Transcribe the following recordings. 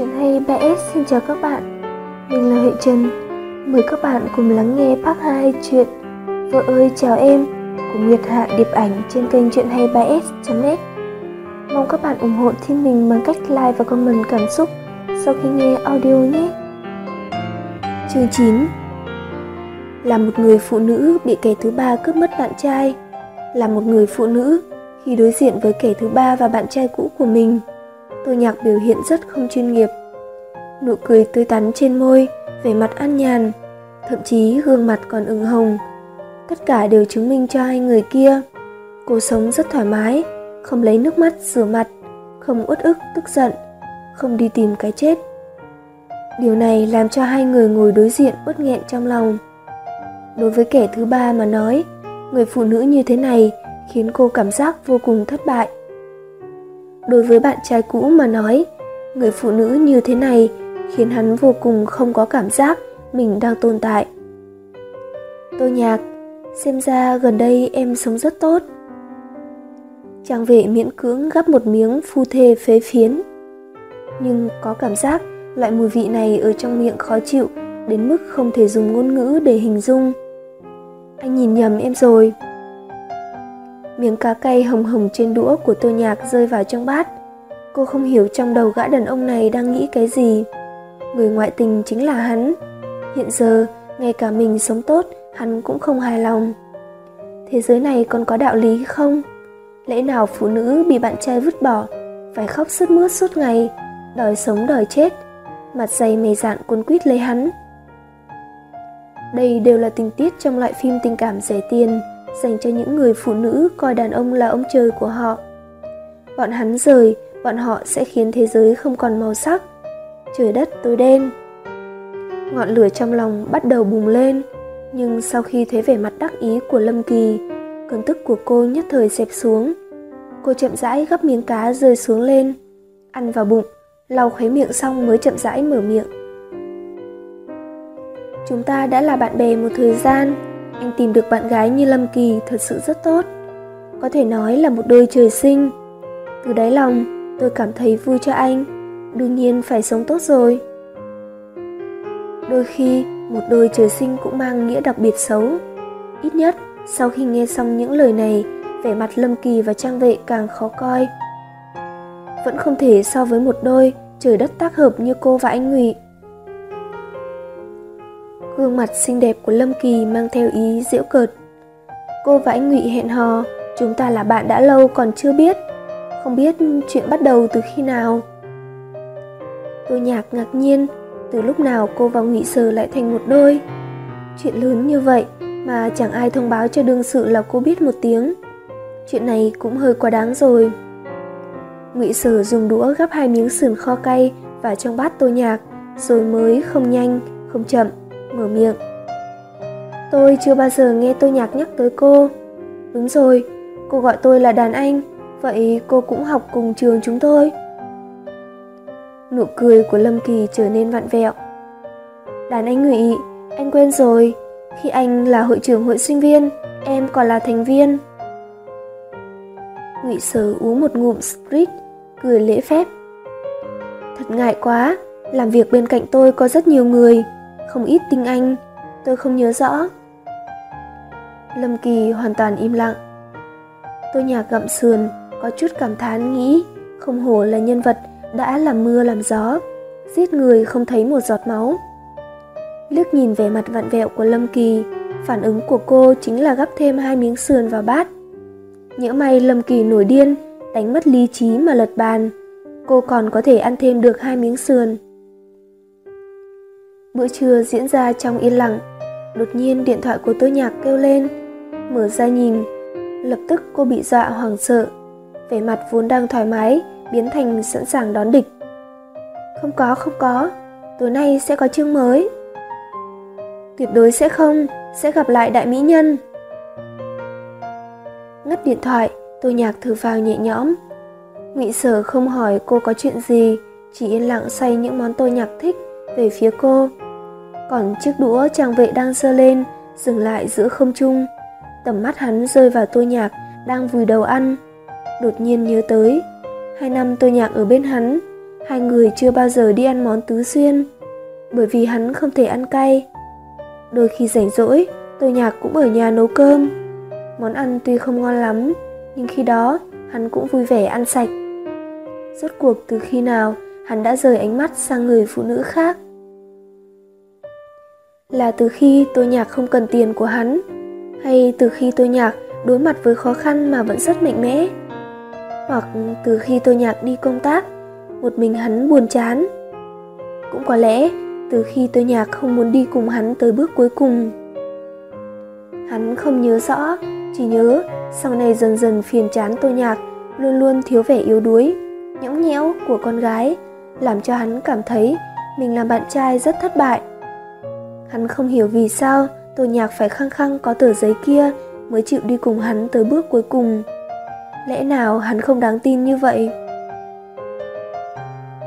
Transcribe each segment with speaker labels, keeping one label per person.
Speaker 1: Chuyện hay 3S xin chào các bạn. Mình là Huệ Trần. Mời các bạn cùng lắng nghe part 2 chuyện Vợ ơi chào em của Nguyệt Hạ Điệp Ảnh trên kênh Chuyện hay 3S.net Mong các bạn ủng hộ thêm mình bằng cách like và comment cảm xúc sau khi nghe audio nhé. Chương 9 Là một người phụ nữ bị kẻ thứ ba cướp mất bạn trai. Là một người phụ nữ khi đối diện với kẻ thứ ba và bạn trai cũ của mình. Tô nhạc biểu hiện rất không chuyên nghiệp. Nụ cười tươi tắn trên môi, vẻ mặt an nhàn, thậm chí gương mặt còn ửng hồng. Tất cả đều chứng minh cho hai người kia. Cô sống rất thoải mái, không lấy nước mắt rửa mặt, không uất ức tức giận, không đi tìm cái chết. Điều này làm cho hai người ngồi đối diện uất nghẹn trong lòng. Đối với kẻ thứ ba mà nói, người phụ nữ như thế này khiến cô cảm giác vô cùng thất bại đối với bạn trai cũ mà nói, người phụ nữ như thế này khiến hắn vô cùng không có cảm giác mình đang tồn tại. Tô nhạc, xem ra gần đây em sống rất tốt. Trang vệ miễn cưỡng gắp một miếng phu thê phế phiến. Nhưng có cảm giác loại mùi vị này ở trong miệng khó chịu đến mức không thể dùng ngôn ngữ để hình dung. Anh nhìn nhầm em rồi. Miếng cá cay hồng hồng trên đũa của tô nhạc rơi vào trong bát. Cô không hiểu trong đầu gã đàn ông này đang nghĩ cái gì. Người ngoại tình chính là hắn. Hiện giờ, ngay cả mình sống tốt, hắn cũng không hài lòng. Thế giới này còn có đạo lý không? Lẽ nào phụ nữ bị bạn trai vứt bỏ, phải khóc sướt mướt suốt ngày, đòi sống đòi chết, mặt dày mày dạn cuốn quýt lấy hắn. Đây đều là tình tiết trong loại phim tình cảm rẻ tiền, dành cho những người phụ nữ coi đàn ông là ông trời của họ. Bọn hắn rời, bọn họ sẽ khiến thế giới không còn màu sắc, trời đất tối đen. Ngọn lửa trong lòng bắt đầu bùng lên, nhưng sau khi thấy vẻ mặt đắc ý của Lâm Kỳ, cơn tức của cô nhất thời xẹp xuống. Cô chậm rãi gấp miếng cá rơi xuống lên, ăn vào bụng, lau khóe miệng xong mới chậm rãi mở miệng. Chúng ta đã là bạn bè một thời gian, anh tìm được bạn gái như Lâm Kỳ thật sự rất tốt. Có thể nói là một đôi trời sinh. Từ đáy lòng, tôi cảm thấy vui cho anh. Đương nhiên phải sống tốt rồi. Đôi khi, một đôi trời sinh cũng mang nghĩa đặc biệt xấu. Ít nhất, sau khi nghe xong những lời này, vẻ mặt Lâm Kỳ và Trang Vệ càng khó coi. Vẫn không thể so với một đôi trời đất tác hợp như cô và anh Ngụy Gương mặt xinh đẹp của Lâm Kỳ mang theo ý giễu cợt. Cô và anh Ngụy hẹn hò, chúng ta là bạn đã lâu còn chưa biết, không biết chuyện bắt đầu từ khi nào. Tôi nhạc ngạc nhiên, từ lúc nào cô và Ngụy Sở lại thành một đôi. Chuyện lớn như vậy mà chẳng ai thông báo cho đương sự là cô biết một tiếng. Chuyện này cũng hơi quá đáng rồi. Ngụy Sở dùng đũa gắp hai miếng sườn kho cay vào trong bát tô nhạc, rồi mới không nhanh, không chậm mở miệng. Tôi chưa bao giờ nghe tôi nhạc nhắc tới cô. Đúng rồi, cô gọi tôi là đàn anh, vậy cô cũng học cùng trường chúng tôi. Nụ cười của Lâm Kỳ trở nên vặn vẹo. Đàn anh ngụy, anh quên rồi, khi anh là hội trưởng hội sinh viên, em còn là thành viên. Ngụy Sở uống một ngụm sprit, cười lễ phép. Thật ngại quá, làm việc bên cạnh tôi có rất nhiều người, không ít tinh anh, tôi không nhớ rõ. Lâm Kỳ hoàn toàn im lặng. Tôi nhạc gặm sườn, có chút cảm thán nghĩ, không hổ là nhân vật đã làm mưa làm gió, giết người không thấy một giọt máu. Liếc nhìn vẻ mặt vặn vẹo của Lâm Kỳ, phản ứng của cô chính là gắp thêm hai miếng sườn vào bát. Nhỡ may Lâm Kỳ nổi điên, đánh mất lý trí mà lật bàn, cô còn có thể ăn thêm được hai miếng sườn. Bữa trưa diễn ra trong yên lặng. Đột nhiên điện thoại của tôi nhạc kêu lên. Mở ra nhìn, lập tức cô bị dọa hoảng sợ. Vẻ mặt vốn đang thoải mái, biến thành sẵn sàng đón địch. Không có, không có, tối nay sẽ có chương mới. Tuyệt đối sẽ không, sẽ gặp lại đại mỹ nhân. Ngắt điện thoại, tôi nhạc thử vào nhẹ nhõm. Ngụy sở không hỏi cô có chuyện gì, chỉ yên lặng xay những món tôi nhạc thích về phía cô. Còn chiếc đũa trang vệ đang giơ lên, dừng lại giữa không trung. Tầm mắt hắn rơi vào tôi nhạc đang vùi đầu ăn. Đột nhiên nhớ tới, hai năm tôi nhạc ở bên hắn, hai người chưa bao giờ đi ăn món tứ xuyên, bởi vì hắn không thể ăn cay. Đôi khi rảnh rỗi, tôi nhạc cũng ở nhà nấu cơm. Món ăn tuy không ngon lắm, nhưng khi đó hắn cũng vui vẻ ăn sạch. Rốt cuộc từ khi nào hắn đã rời ánh mắt sang người phụ nữ khác? Là từ khi tôi nhạc không cần tiền của hắn, hay từ khi tôi nhạc đối mặt với khó khăn mà vẫn rất mạnh mẽ? Hoặc từ khi tôi nhạc đi công tác, một mình hắn buồn chán? Cũng có lẽ từ khi tôi nhạc không muốn đi cùng hắn tới bước cuối cùng. Hắn không nhớ rõ, chỉ nhớ sau này dần dần phiền chán tôi nhạc, luôn luôn thiếu vẻ yếu đuối, nhõng nhẽo của con gái, làm cho hắn cảm thấy mình làm bạn trai rất thất bại. Hắn không hiểu vì sao Tô nhạc phải khăng khăng có tờ giấy kia mới chịu đi cùng hắn tới bước cuối cùng. Lẽ nào hắn không đáng tin như vậy?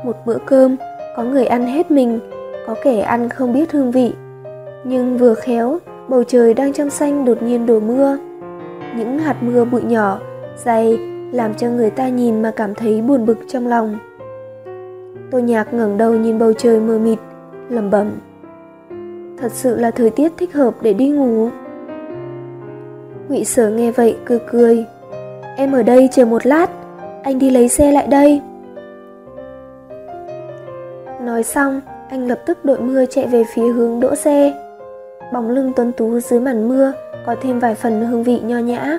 Speaker 1: Một bữa cơm, có người ăn hết mình, có kẻ ăn không biết hương vị. Nhưng vừa khéo, bầu trời đang trong xanh đột nhiên đổ mưa. Những hạt mưa bụi nhỏ, dày, làm cho người ta nhìn mà cảm thấy buồn bực trong lòng. Tô nhạc ngẩng đầu nhìn bầu trời mờ mịt, lẩm bẩm. Thật sự là thời tiết thích hợp để đi ngủ. Ngụy Sở nghe vậy cười cười. Em ở đây chờ một lát, anh đi lấy xe lại đây. Nói xong, anh lập tức đội mưa chạy về phía hướng đỗ xe. Bóng lưng tuấn tú dưới màn mưa có thêm vài phần hương vị nho nhã.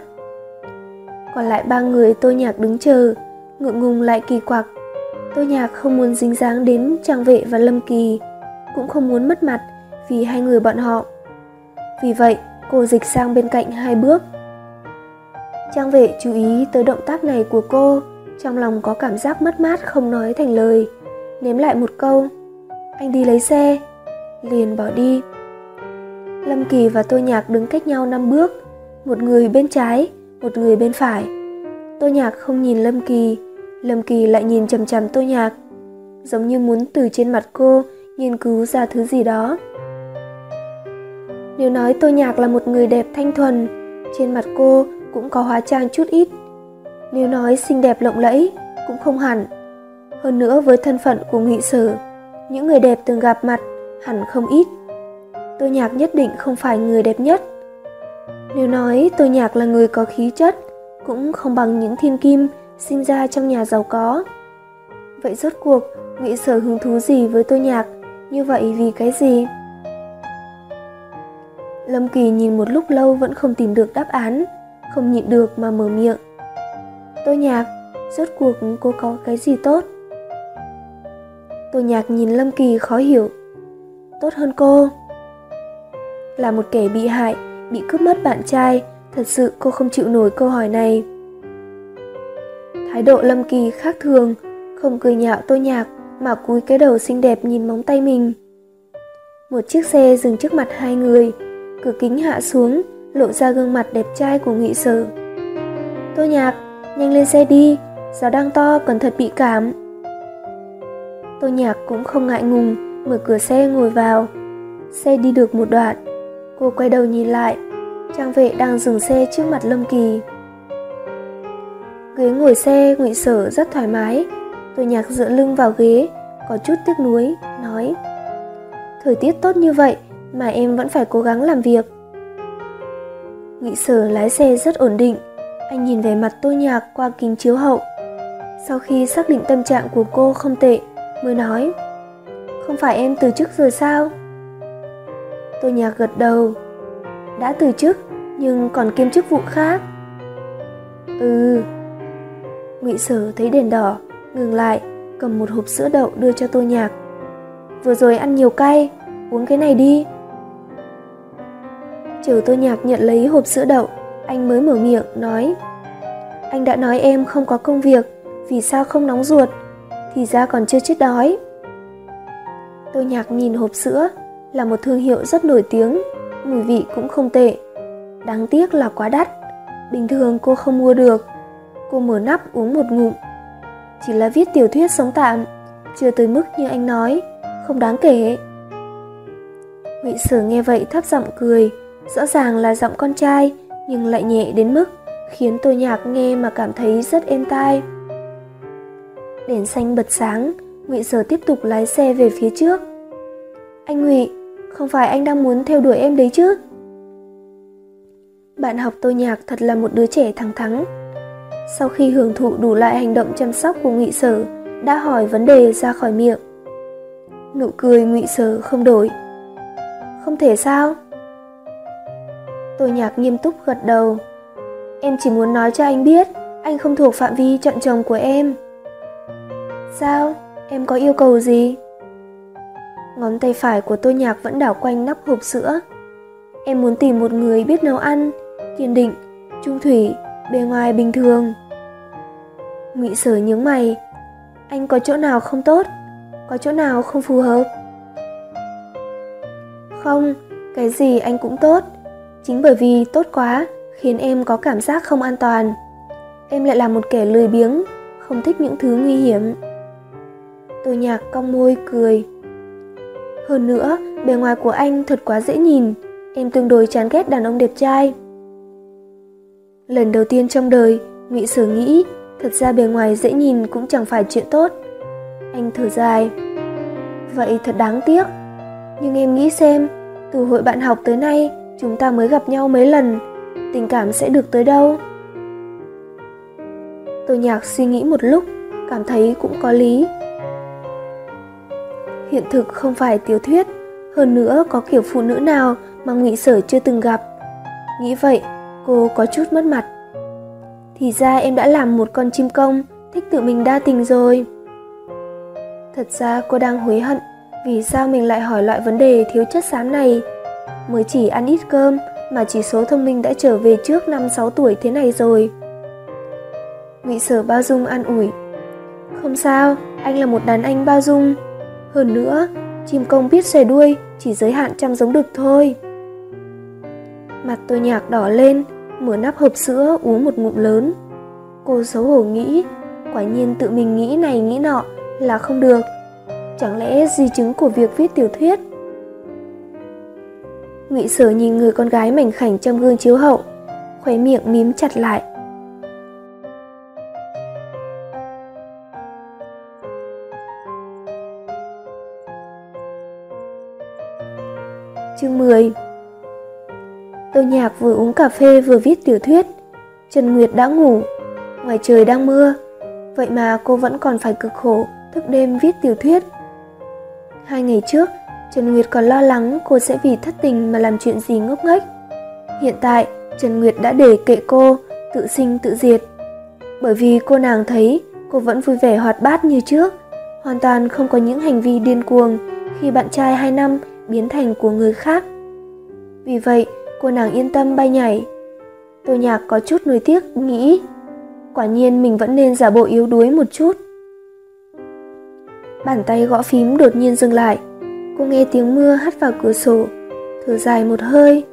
Speaker 1: Còn lại ba người tôi nhạc đứng chờ, ngượng ngùng lại kỳ quặc. Tôi nhạc không muốn dính dáng đến Trang Vệ và Lâm Kỳ, cũng không muốn mất mặt vì hai người bọn họ. Vì vậy, cô dịch sang bên cạnh hai bước. Trang Vệ chú ý tới động tác này của cô, trong lòng có cảm giác mất mát không nói thành lời, ném lại một câu. Anh đi lấy xe, liền bỏ đi. Lâm Kỳ và Tô Nhạc đứng cách nhau năm bước, một người bên trái, một người bên phải. Tô Nhạc không nhìn Lâm Kỳ, Lâm Kỳ lại nhìn chằm chằm Tô Nhạc, giống như muốn từ trên mặt cô nghiên cứu ra thứ gì đó. Nếu nói Tô Nhạc là một người đẹp thanh thuần, trên mặt cô cũng có hóa trang chút ít. Nếu nói xinh đẹp lộng lẫy, cũng không hẳn. Hơn nữa với thân phận của nghị sử, những người đẹp từng gặp mặt hẳn không ít. Tô Nhạc nhất định không phải người đẹp nhất. Nếu nói Tô Nhạc là người có khí chất, cũng không bằng những thiên kim sinh ra trong nhà giàu có. Vậy rốt cuộc, Ngụy Sở hứng thú gì với Tô Nhạc, như vậy vì cái gì? Lâm Kỳ nhìn một lúc lâu vẫn không tìm được đáp án, không nhịn được mà mở miệng. Tô Nhạc, rốt cuộc cô có cái gì tốt? Tô Nhạc nhìn Lâm Kỳ khó hiểu. Tốt hơn cô. Là một kẻ bị hại, bị cướp mất bạn trai, thật sự cô không chịu nổi câu hỏi này. Thái độ Lâm Kỳ khác thường, không cười nhạo Tô Nhạc mà cúi cái đầu xinh đẹp nhìn móng tay mình. Một chiếc xe dừng trước mặt hai người, cửa kính hạ xuống, lộ ra gương mặt đẹp trai của nghị sở. Tô Nhạc, nhanh lên xe đi, gió đang to cẩn thận bị cảm. Tô Nhạc cũng không ngại ngùng, mở cửa xe ngồi vào. Xe đi được một đoạn, cô quay đầu nhìn lại, trang vệ đang dừng xe trước mặt Lâm Kỳ. Ghế ngồi xe ngụy sở rất thoải mái, tôi Nhạc dựa lưng vào ghế, có chút tiếc nuối, nói Thời tiết tốt như vậy mà em vẫn phải cố gắng làm việc. Ngụy sở lái xe rất ổn định, anh nhìn về mặt tôi Nhạc qua kính chiếu hậu. Sau khi xác định tâm trạng của cô không tệ, mới nói Không phải em từ chức rồi sao? Tôi Nhạc gật đầu Đã từ chức nhưng còn kiêm chức vụ khác Ừ Ngụy Sở thấy đèn đỏ Ngừng lại Cầm một hộp sữa đậu đưa cho Tô Nhạc Vừa rồi ăn nhiều cay Uống cái này đi Chờ Tô Nhạc nhận lấy hộp sữa đậu Anh mới mở miệng nói Anh đã nói em không có công việc Vì sao không nóng ruột thì ra còn chưa chết đói. Tô Nhạc nhìn hộp sữa, là một thương hiệu rất nổi tiếng, mùi vị cũng không tệ. Đáng tiếc là quá đắt, bình thường cô không mua được. Cô mở nắp uống một ngụm. Chỉ là viết tiểu thuyết sống tạm, chưa tới mức như anh nói, không đáng kể. Ngụy Sở nghe vậy thấp giọng cười, rõ ràng là giọng con trai nhưng lại nhẹ đến mức khiến tôi Nhạc nghe mà cảm thấy rất êm tai. Đèn xanh bật sáng, Ngụy Sở tiếp tục lái xe về phía trước. Anh Ngụy, không phải anh đang muốn theo đuổi em đấy chứ? Bạn học tôi nhạc thật là một đứa trẻ thẳng thắn. Sau khi hưởng thụ đủ lại hành động chăm sóc của Ngụy Sở, đã hỏi vấn đề ra khỏi miệng. Nụ cười Ngụy Sở không đổi. Không thể sao? Tôi nhạc nghiêm túc gật đầu. Em chỉ muốn nói cho anh biết, anh không thuộc phạm vi chọn chồng của em. Sao? Em có yêu cầu gì? Ngón tay phải của tôi nhạc vẫn đảo quanh nắp hộp sữa. Em muốn tìm một người biết nấu ăn, kiên định, trung thủy, bề ngoài bình thường. Ngụy Sở nhướng mày, anh có chỗ nào không tốt, có chỗ nào không phù hợp? Không, cái gì anh cũng tốt, chính bởi vì tốt quá khiến em có cảm giác không an toàn. Em lại là một kẻ lười biếng, không thích những thứ nguy hiểm. Tôi nhạc cong môi cười. Hơn nữa, bề ngoài của anh thật quá dễ nhìn, em tương đối chán ghét đàn ông đẹp trai. Lần đầu tiên trong đời, Ngụy Sở nghĩ, thật ra bề ngoài dễ nhìn cũng chẳng phải chuyện tốt. Anh thở dài. Vậy thật đáng tiếc. Nhưng em nghĩ xem, từ hội bạn học tới nay, chúng ta mới gặp nhau mấy lần, tình cảm sẽ được tới đâu? Tôi nhạc suy nghĩ một lúc, cảm thấy cũng có lý. Hiện thực không phải tiểu thuyết, hơn nữa có kiểu phụ nữ nào mà ngụy sở chưa từng gặp. Nghĩ vậy, cô có chút mất mặt. Thì ra em đã làm một con chim công, thích tự mình đa tình rồi. Thật ra cô đang hối hận vì sao mình lại hỏi loại vấn đề thiếu chất xám này. Mới chỉ ăn ít cơm mà chỉ số thông minh đã trở về trước 5-6 tuổi thế này rồi. Ngụy sở bao dung an ủi. Không sao, anh là một đàn anh bao dung. Hơn nữa, chim công biết xòe đuôi chỉ giới hạn trăm giống đực thôi. Mặt tôi nhạc đỏ lên, mở nắp hộp sữa uống một ngụm lớn. Cô xấu hổ nghĩ, quả nhiên tự mình nghĩ này nghĩ nọ là không được. Chẳng lẽ di chứng của việc viết tiểu thuyết? Ngụy Sở nhìn người con gái mảnh khảnh trong gương chiếu hậu, khóe miệng mím chặt lại. Chương 10 Tô Nhạc vừa uống cà phê vừa viết tiểu thuyết. Trần Nguyệt đã ngủ, ngoài trời đang mưa. Vậy mà cô vẫn còn phải cực khổ, thức đêm viết tiểu thuyết. Hai ngày trước, Trần Nguyệt còn lo lắng cô sẽ vì thất tình mà làm chuyện gì ngốc nghếch. Hiện tại, Trần Nguyệt đã để kệ cô, tự sinh tự diệt. Bởi vì cô nàng thấy cô vẫn vui vẻ hoạt bát như trước, hoàn toàn không có những hành vi điên cuồng khi bạn trai 2 năm biến thành của người khác. Vì vậy, cô nàng yên tâm bay nhảy. Tô nhạc có chút nuối tiếc nghĩ, quả nhiên mình vẫn nên giả bộ yếu đuối một chút. Bàn tay gõ phím đột nhiên dừng lại, cô nghe tiếng mưa hắt vào cửa sổ, thở dài một hơi.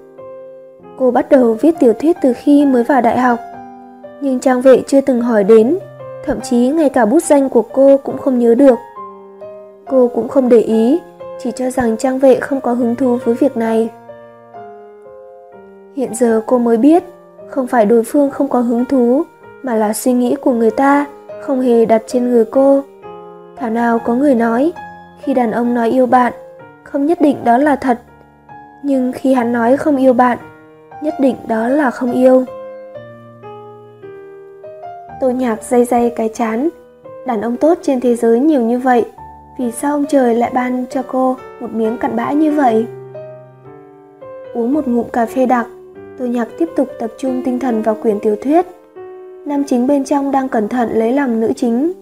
Speaker 1: Cô bắt đầu viết tiểu thuyết từ khi mới vào đại học, nhưng trang vệ chưa từng hỏi đến, thậm chí ngay cả bút danh của cô cũng không nhớ được. Cô cũng không để ý chỉ cho rằng trang vệ không có hứng thú với việc này. Hiện giờ cô mới biết, không phải đối phương không có hứng thú, mà là suy nghĩ của người ta không hề đặt trên người cô. Thảo nào có người nói, khi đàn ông nói yêu bạn, không nhất định đó là thật. Nhưng khi hắn nói không yêu bạn, nhất định đó là không yêu. Tô nhạc day day cái chán, đàn ông tốt trên thế giới nhiều như vậy, vì sao ông trời lại ban cho cô một miếng cặn bã như vậy? Uống một ngụm cà phê đặc, Tô Nhạc tiếp tục tập trung tinh thần vào quyển tiểu thuyết. Nam chính bên trong đang cẩn thận lấy lòng nữ chính.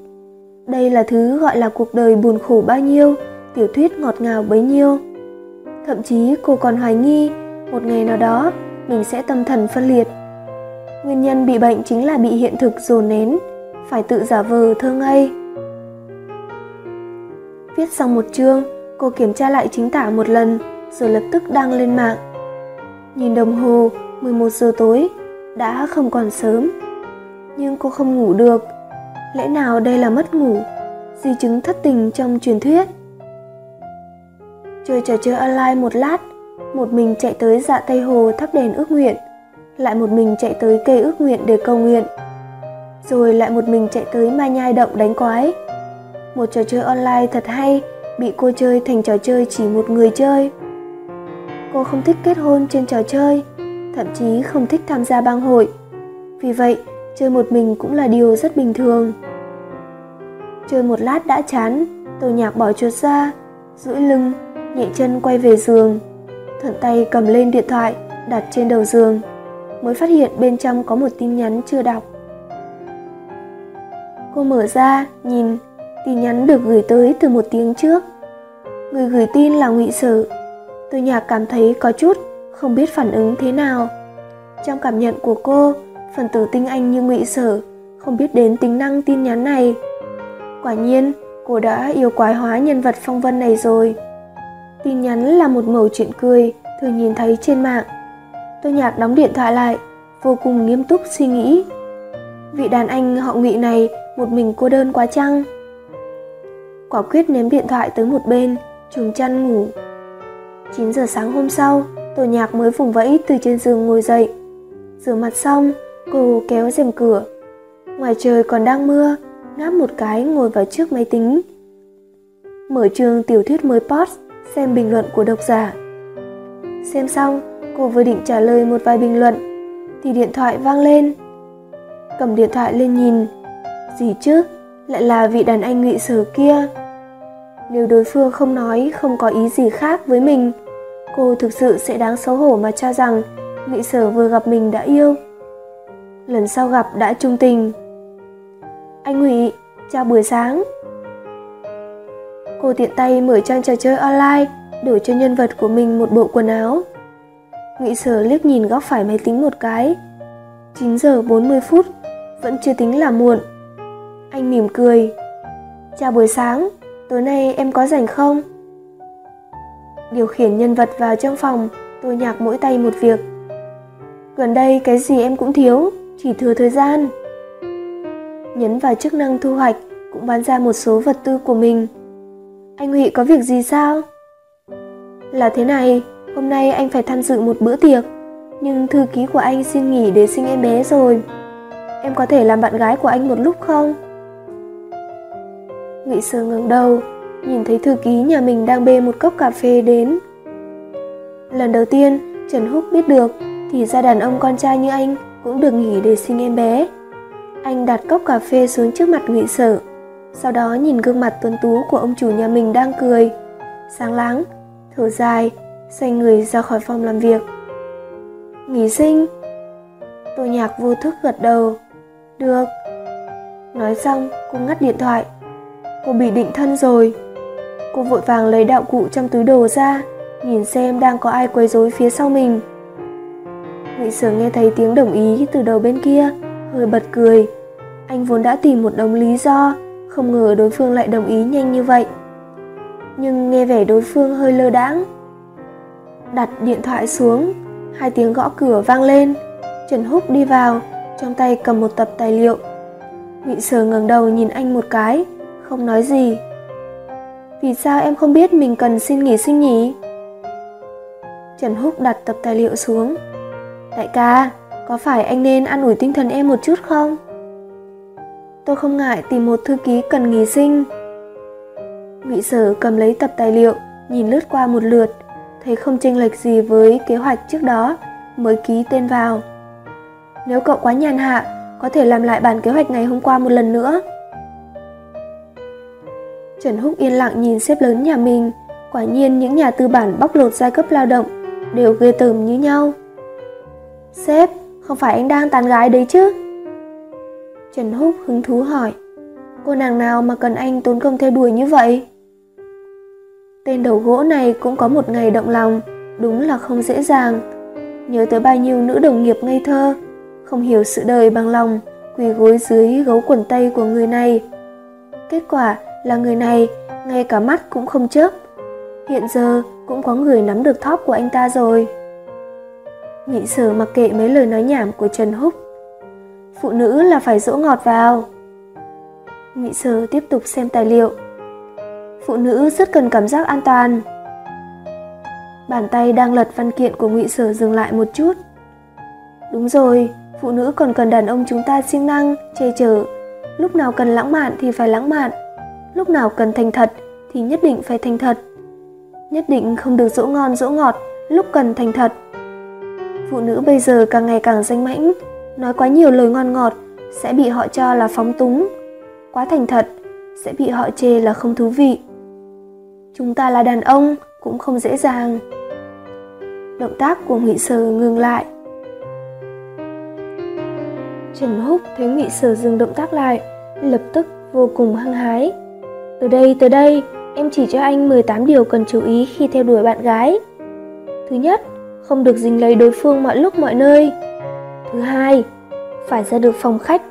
Speaker 1: Đây là thứ gọi là cuộc đời buồn khổ bao nhiêu, tiểu thuyết ngọt ngào bấy nhiêu. Thậm chí cô còn hoài nghi, một ngày nào đó mình sẽ tâm thần phân liệt. Nguyên nhân bị bệnh chính là bị hiện thực dồn nén, phải tự giả vờ thơ ngây. Viết xong một chương, cô kiểm tra lại chính tả một lần, rồi lập tức đăng lên mạng. Nhìn đồng hồ, 11 giờ tối, đã không còn sớm. Nhưng cô không ngủ được. Lẽ nào đây là mất ngủ, di chứng thất tình trong truyền thuyết? Chơi trò chơi online một lát, một mình chạy tới dạ Tây Hồ thắp đèn ước nguyện, lại một mình chạy tới cây ước nguyện để cầu nguyện, rồi lại một mình chạy tới mai nhai động đánh quái. một trò chơi online thật hay bị cô chơi thành trò chơi chỉ một người chơi cô không thích kết hôn trên trò chơi, thậm chí không thích tham gia bang hội. Vì vậy, chơi một mình cũng là điều rất bình thường. Chơi một lát đã chán tô nhạc bỏ chuột ra, duỗi lưng, nhẹ chân quay về giường, thuận tay cầm lên điện thoại, đặt trên đầu giường, mới phát hiện bên trong có một tin nhắn chưa đọc. Cô mở ra, nhìn, tin nhắn được gửi tới từ một tiếng trước. Người gửi tin là ngụy sở tôi nhạc cảm thấy có chút không biết phản ứng thế nào. Trong cảm nhận của cô, phần tử tinh anh như ngụy sở, không biết đến tính năng tin nhắn này. Quả nhiên, cô đã yêu quái hóa nhân vật phong vân này rồi. Tin nhắn là một mẩu chuyện cười, thường nhìn thấy trên mạng. Tôi nhạc đóng điện thoại lại, vô cùng nghiêm túc suy nghĩ. Vị đàn anh họ ngụy này, một mình cô đơn quá chăng? Quả quyết ném điện thoại tới một bên, trùng chăn ngủ. 9 giờ sáng hôm sau, tổ nhạc mới vùng vẫy từ trên giường ngồi dậy. Rửa mặt xong, cô kéo rèm cửa. Ngoài trời còn đang mưa, ngáp một cái ngồi vào trước máy tính. Mở trường tiểu thuyết mới post xem bình luận của độc giả. Xem xong, cô vừa định trả lời một vài bình luận, thì điện thoại vang lên. Cầm điện thoại lên nhìn. Gì chứ lại là vị đàn anh ngụy sở kia nếu đối phương không nói, không có ý gì khác với mình, cô thực sự sẽ đáng xấu hổ mà cho rằng ngụy sở vừa gặp mình đã yêu. Lần sau gặp đã trung tình. Anh ngụy, chào buổi sáng. Cô tiện tay mở trang trò chơi online, đổi cho nhân vật của mình một bộ quần áo. Ngụy sở liếc nhìn góc phải máy tính một cái. 9 giờ 40 phút, vẫn chưa tính là muộn. Anh mỉm cười. Chào buổi sáng tối nay em có rảnh không điều khiển nhân vật vào trong phòng tôi nhạc mỗi tay một việc gần đây cái gì em cũng thiếu chỉ thừa thời gian nhấn vào chức năng thu hoạch cũng bán ra một số vật tư của mình anh Huy có việc gì sao? Là thế này, hôm nay anh phải tham dự một bữa tiệc, nhưng thư ký của anh xin nghỉ để sinh em bé rồi. Em có thể làm bạn gái của anh một lúc không? Ngụy Sơ ngẩng đầu, nhìn thấy thư ký nhà mình đang bê một cốc cà phê đến. Lần đầu tiên, Trần Húc biết được thì ra đàn ông con trai như anh cũng được nghỉ để sinh em bé. Anh đặt cốc cà phê xuống trước mặt Ngụy Sở, sau đó nhìn gương mặt tuấn tú của ông chủ nhà mình đang cười, sáng láng, thở dài, xoay người ra khỏi phòng làm việc. Nghỉ sinh. Tô nhạc vô thức gật đầu. Được. Nói xong, cô ngắt điện thoại. Cô bị định thân rồi. Cô vội vàng lấy đạo cụ trong túi đồ ra, nhìn xem đang có ai quấy rối phía sau mình. Ngụy Sở nghe thấy tiếng đồng ý từ đầu bên kia, hơi bật cười. Anh vốn đã tìm một đống lý do, không ngờ đối phương lại đồng ý nhanh như vậy. Nhưng nghe vẻ đối phương hơi lơ đãng. Đặt điện thoại xuống, hai tiếng gõ cửa vang lên. Trần Húc đi vào, trong tay cầm một tập tài liệu. Ngụy Sở ngẩng đầu nhìn anh một cái, không nói gì. Vì sao em không biết mình cần xin nghỉ sinh nhỉ? Trần Húc đặt tập tài liệu xuống. Đại ca, có phải anh nên ăn ủi tinh thần em một chút không? Tôi không ngại tìm một thư ký cần nghỉ sinh. Ngụy Sở cầm lấy tập tài liệu, nhìn lướt qua một lượt, thấy không chênh lệch gì với kế hoạch trước đó, mới ký tên vào. Nếu cậu quá nhàn hạ, có thể làm lại bản kế hoạch ngày hôm qua một lần nữa. Trần Húc yên lặng nhìn xếp lớn nhà mình, quả nhiên những nhà tư bản bóc lột giai cấp lao động đều ghê tởm như nhau. Sếp, không phải anh đang tán gái đấy chứ? Trần Húc hứng thú hỏi Cô nàng nào mà cần anh tốn công theo đuổi như vậy? Tên đầu gỗ này cũng có một ngày động lòng Đúng là không dễ dàng Nhớ tới bao nhiêu nữ đồng nghiệp ngây thơ Không hiểu sự đời bằng lòng Quỳ gối dưới gấu quần tây của người này Kết quả là người này, Ngay cả mắt cũng không chớp. Hiện giờ cũng có người nắm được thóp của anh ta rồi. Nghị sở mặc kệ mấy lời nói nhảm của Trần Húc. Phụ nữ là phải dỗ ngọt vào. Nghị sở tiếp tục xem tài liệu. Phụ nữ rất cần cảm giác an toàn. Bàn tay đang lật văn kiện của ngụy sở dừng lại một chút. Đúng rồi, phụ nữ còn cần đàn ông chúng ta siêng năng, che chở. Lúc nào cần lãng mạn thì phải lãng mạn lúc nào cần thành thật thì nhất định phải thành thật. Nhất định không được dỗ ngon dỗ ngọt lúc cần thành thật. Phụ nữ bây giờ càng ngày càng danh mãnh, nói quá nhiều lời ngon ngọt sẽ bị họ cho là phóng túng. Quá thành thật sẽ bị họ chê là không thú vị. Chúng ta là đàn ông cũng không dễ dàng. Động tác của Ngụy Sở ngừng lại. Trần Húc thấy Ngụy Sở dừng động tác lại, lập tức vô cùng hăng hái. Từ đây, từ đây, em chỉ cho anh 18 điều cần chú ý khi theo đuổi bạn gái. Thứ nhất, không được dính lấy đối phương mọi lúc mọi nơi. Thứ hai, phải ra được phòng khách,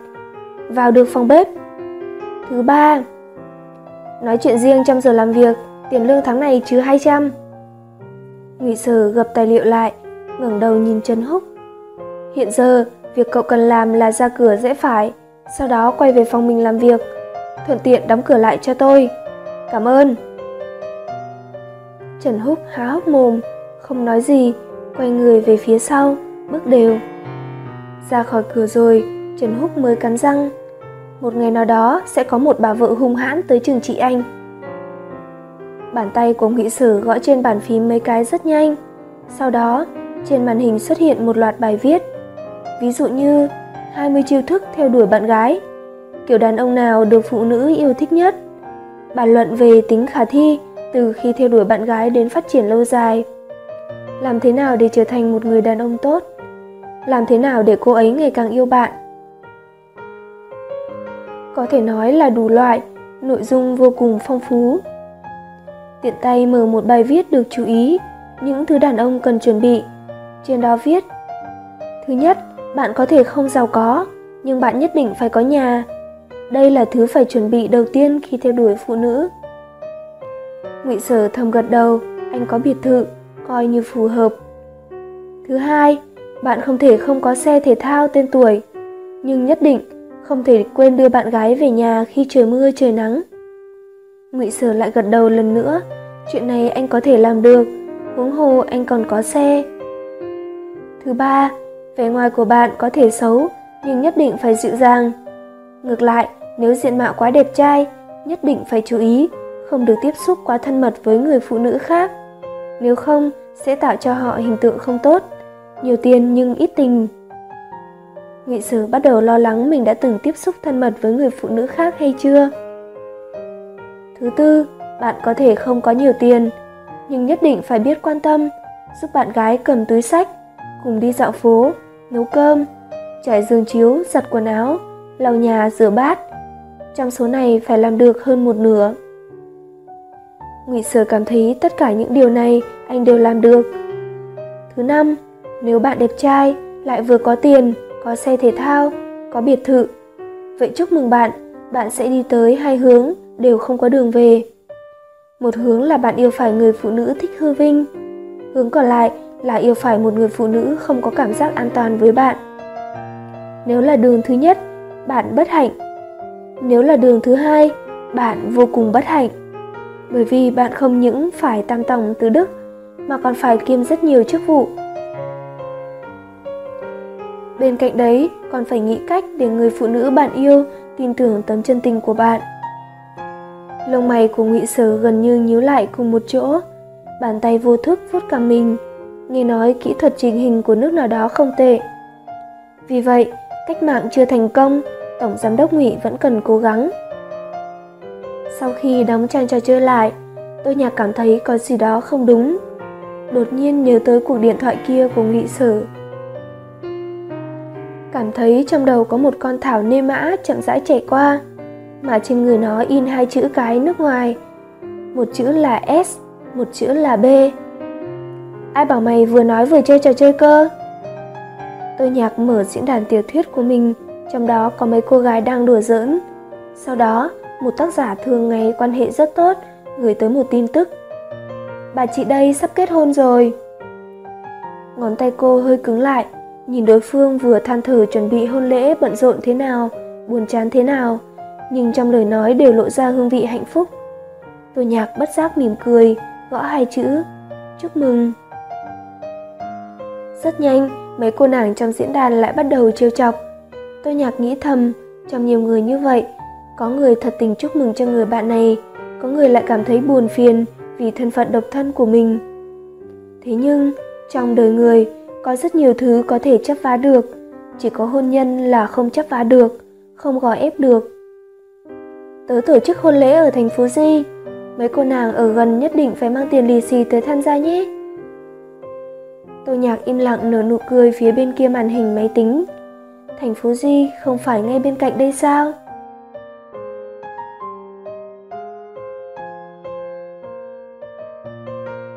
Speaker 1: vào được phòng bếp. Thứ ba, nói chuyện riêng trong giờ làm việc, tiền lương tháng này chứ 200. Ngụy Sở gập tài liệu lại, ngẩng đầu nhìn Trần Húc. Hiện giờ, việc cậu cần làm là ra cửa dễ phải, sau đó quay về phòng mình làm việc, thuận tiện đóng cửa lại cho tôi. Cảm ơn. Trần Húc há hốc mồm, không nói gì, quay người về phía sau, bước đều. Ra khỏi cửa rồi, Trần Húc mới cắn răng. Một ngày nào đó sẽ có một bà vợ hung hãn tới trường trị anh. Bàn tay của Ngụy Sử gõ trên bàn phím mấy cái rất nhanh. Sau đó, trên màn hình xuất hiện một loạt bài viết. Ví dụ như 20 chiêu thức theo đuổi bạn gái, kiểu đàn ông nào được phụ nữ yêu thích nhất, bàn luận về tính khả thi từ khi theo đuổi bạn gái đến phát triển lâu dài. Làm thế nào để trở thành một người đàn ông tốt? Làm thế nào để cô ấy ngày càng yêu bạn? Có thể nói là đủ loại, nội dung vô cùng phong phú. Tiện tay mở một bài viết được chú ý, những thứ đàn ông cần chuẩn bị. Trên đó viết Thứ nhất, bạn có thể không giàu có, nhưng bạn nhất định phải có nhà. Đây là thứ phải chuẩn bị đầu tiên khi theo đuổi phụ nữ. Ngụy Sở thầm gật đầu, anh có biệt thự, coi như phù hợp. Thứ hai, bạn không thể không có xe thể thao tên tuổi, nhưng nhất định không thể quên đưa bạn gái về nhà khi trời mưa trời nắng. Ngụy Sở lại gật đầu lần nữa, chuyện này anh có thể làm được, huống hồ anh còn có xe. Thứ ba, vẻ ngoài của bạn có thể xấu, nhưng nhất định phải dịu dàng. Ngược lại, nếu diện mạo quá đẹp trai, nhất định phải chú ý, không được tiếp xúc quá thân mật với người phụ nữ khác. Nếu không, sẽ tạo cho họ hình tượng không tốt. Nhiều tiền nhưng ít tình. Ngụy Sử bắt đầu lo lắng mình đã từng tiếp xúc thân mật với người phụ nữ khác hay chưa. Thứ tư, bạn có thể không có nhiều tiền, nhưng nhất định phải biết quan tâm, giúp bạn gái cầm túi sách, cùng đi dạo phố, nấu cơm, trải giường chiếu, giặt quần áo, lau nhà, rửa bát. Trong số này phải làm được hơn một nửa. Ngụy Sở cảm thấy tất cả những điều này anh đều làm được. Thứ năm, nếu bạn đẹp trai, lại vừa có tiền, có xe thể thao, có biệt thự, vậy chúc mừng bạn, bạn sẽ đi tới hai hướng đều không có đường về. Một hướng là bạn yêu phải người phụ nữ thích hư vinh, hướng còn lại là yêu phải một người phụ nữ không có cảm giác an toàn với bạn. Nếu là đường thứ nhất, bạn bất hạnh. Nếu là đường thứ hai, bạn vô cùng bất hạnh. Bởi vì bạn không những phải tam tòng tứ đức, mà còn phải kiêm rất nhiều chức vụ. Bên cạnh đấy, còn phải nghĩ cách để người phụ nữ bạn yêu tin tưởng tấm chân tình của bạn. Lông mày của Ngụy Sở gần như nhíu lại cùng một chỗ, bàn tay vô thức vuốt cả mình. Nghe nói kỹ thuật trình hình của nước nào đó không tệ. Vì vậy, cách mạng chưa thành công, Tổng Giám đốc Ngụy vẫn cần cố gắng. Sau khi đóng trang trò chơi lại, tôi nhạc cảm thấy có gì đó không đúng. Đột nhiên nhớ tới cuộc điện thoại kia của Ngụy Sở. Cảm thấy trong đầu có một con thảo nê mã chậm rãi chạy qua mà trên người nó in hai chữ cái nước ngoài. Một chữ là S, một chữ là B. Ai bảo mày vừa nói vừa chơi trò chơi cơ? Tôi nhạc mở diễn đàn tiểu thuyết của mình, trong đó có mấy cô gái đang đùa giỡn. Sau đó, một tác giả thường ngày quan hệ rất tốt gửi tới một tin tức. Bà chị đây sắp kết hôn rồi. Ngón tay cô hơi cứng lại, nhìn đối phương vừa than thở chuẩn bị hôn lễ bận rộn thế nào, buồn chán thế nào, nhưng trong lời nói đều lộ ra hương vị hạnh phúc. Tô nhạc bất giác mỉm cười, gõ hai chữ, chúc mừng. Rất nhanh, mấy cô nàng trong diễn đàn lại bắt đầu trêu chọc. Tôi nhạc nghĩ thầm, trong nhiều người như vậy, Có người thật tình chúc mừng cho người bạn này, có người lại cảm thấy buồn phiền vì thân phận độc thân của mình. Thế nhưng, trong đời người có rất nhiều thứ có thể chấp vá được, chỉ có hôn nhân là không chấp vá được, không gò ép được. Tớ tổ chức hôn lễ ở thành phố Di, mấy cô nàng ở gần nhất định phải mang tiền lì xì tới tham gia nhé. Tô nhạc im lặng nở nụ cười phía bên kia màn hình máy tính. Thành phố Di không phải ngay bên cạnh đây sao?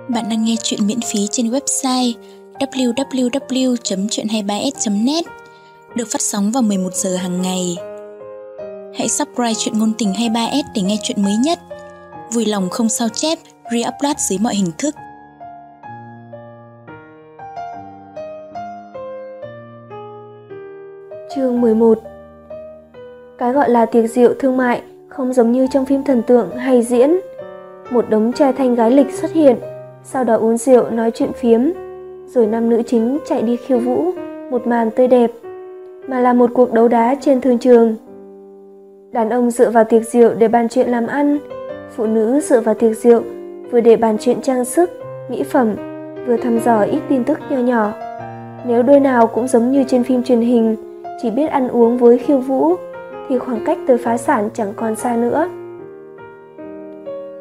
Speaker 2: Bạn đang nghe chuyện miễn phí trên website www.chuyện23s.net được phát sóng vào 11 giờ hàng ngày. Hãy subscribe chuyện ngôn tình 23s để nghe chuyện mới nhất. Vui lòng không sao chép, re-upload dưới mọi hình thức.
Speaker 1: Chương 11 Cái gọi là tiệc rượu thương mại không giống như trong phim thần tượng hay diễn. Một đống trai thanh gái lịch xuất hiện, sau đó uống rượu nói chuyện phiếm, rồi nam nữ chính chạy đi khiêu vũ, một màn tươi đẹp, mà là một cuộc đấu đá trên thương trường. Đàn ông dựa vào tiệc rượu để bàn chuyện làm ăn, phụ nữ dựa vào tiệc rượu vừa để bàn chuyện trang sức, mỹ phẩm, vừa thăm dò ít tin tức nho nhỏ. Nếu đôi nào cũng giống như trên phim truyền hình, chỉ biết ăn uống với khiêu vũ, thì khoảng cách tới phá sản chẳng còn xa nữa.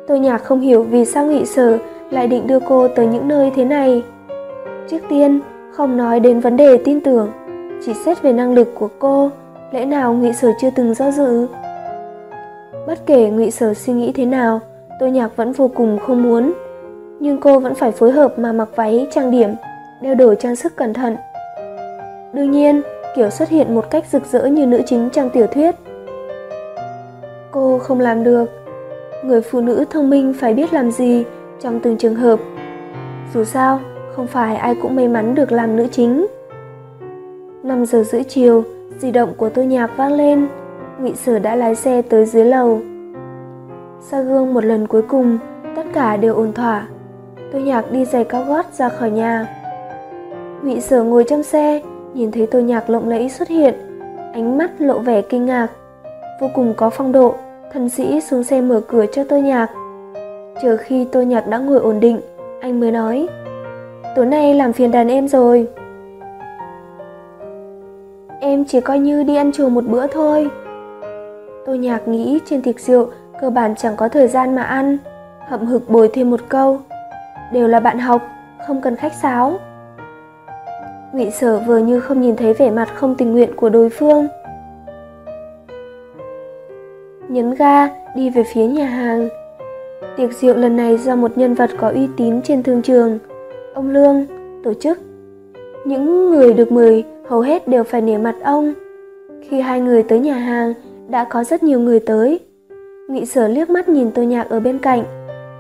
Speaker 1: Tôi nhạc không hiểu vì sao nghị sở lại định đưa cô tới những nơi thế này. Trước tiên, không nói đến vấn đề tin tưởng, chỉ xét về năng lực của cô, lẽ nào nghị Sở chưa từng do dự? Bất kể nghị Sở suy nghĩ thế nào, tôi nhạc vẫn vô cùng không muốn, nhưng cô vẫn phải phối hợp mà mặc váy trang điểm, đeo đồ trang sức cẩn thận. Đương nhiên, kiểu xuất hiện một cách rực rỡ như nữ chính trong tiểu thuyết. Cô không làm được. Người phụ nữ thông minh phải biết làm gì trong từng trường hợp. Dù sao, không phải ai cũng may mắn được làm nữ chính. 5 giờ rưỡi chiều, di động của tôi nhạc vang lên, Ngụy Sở đã lái xe tới dưới lầu. Xa gương một lần cuối cùng, tất cả đều ổn thỏa. Tôi nhạc đi giày cao gót ra khỏi nhà. Ngụy Sở ngồi trong xe, nhìn thấy tôi nhạc lộng lẫy xuất hiện, ánh mắt lộ vẻ kinh ngạc, vô cùng có phong độ, thần sĩ xuống xe mở cửa cho tôi nhạc. Chờ khi tôi nhạc đã ngồi ổn định, anh mới nói, tối nay làm phiền đàn em rồi. Em chỉ coi như đi ăn chùa một bữa thôi. Tôi nhạc nghĩ trên tiệc rượu cơ bản chẳng có thời gian mà ăn, hậm hực bồi thêm một câu. Đều là bạn học, không cần khách sáo. Ngụy Sở vừa như không nhìn thấy vẻ mặt không tình nguyện của đối phương. Nhấn ga, đi về phía nhà hàng. Tiệc rượu lần này do một nhân vật có uy tín trên thương trường, ông Lương, tổ chức. Những người được mời hầu hết đều phải nể mặt ông. Khi hai người tới nhà hàng, đã có rất nhiều người tới. Ngụy Sở liếc mắt nhìn Tô Nhạc ở bên cạnh,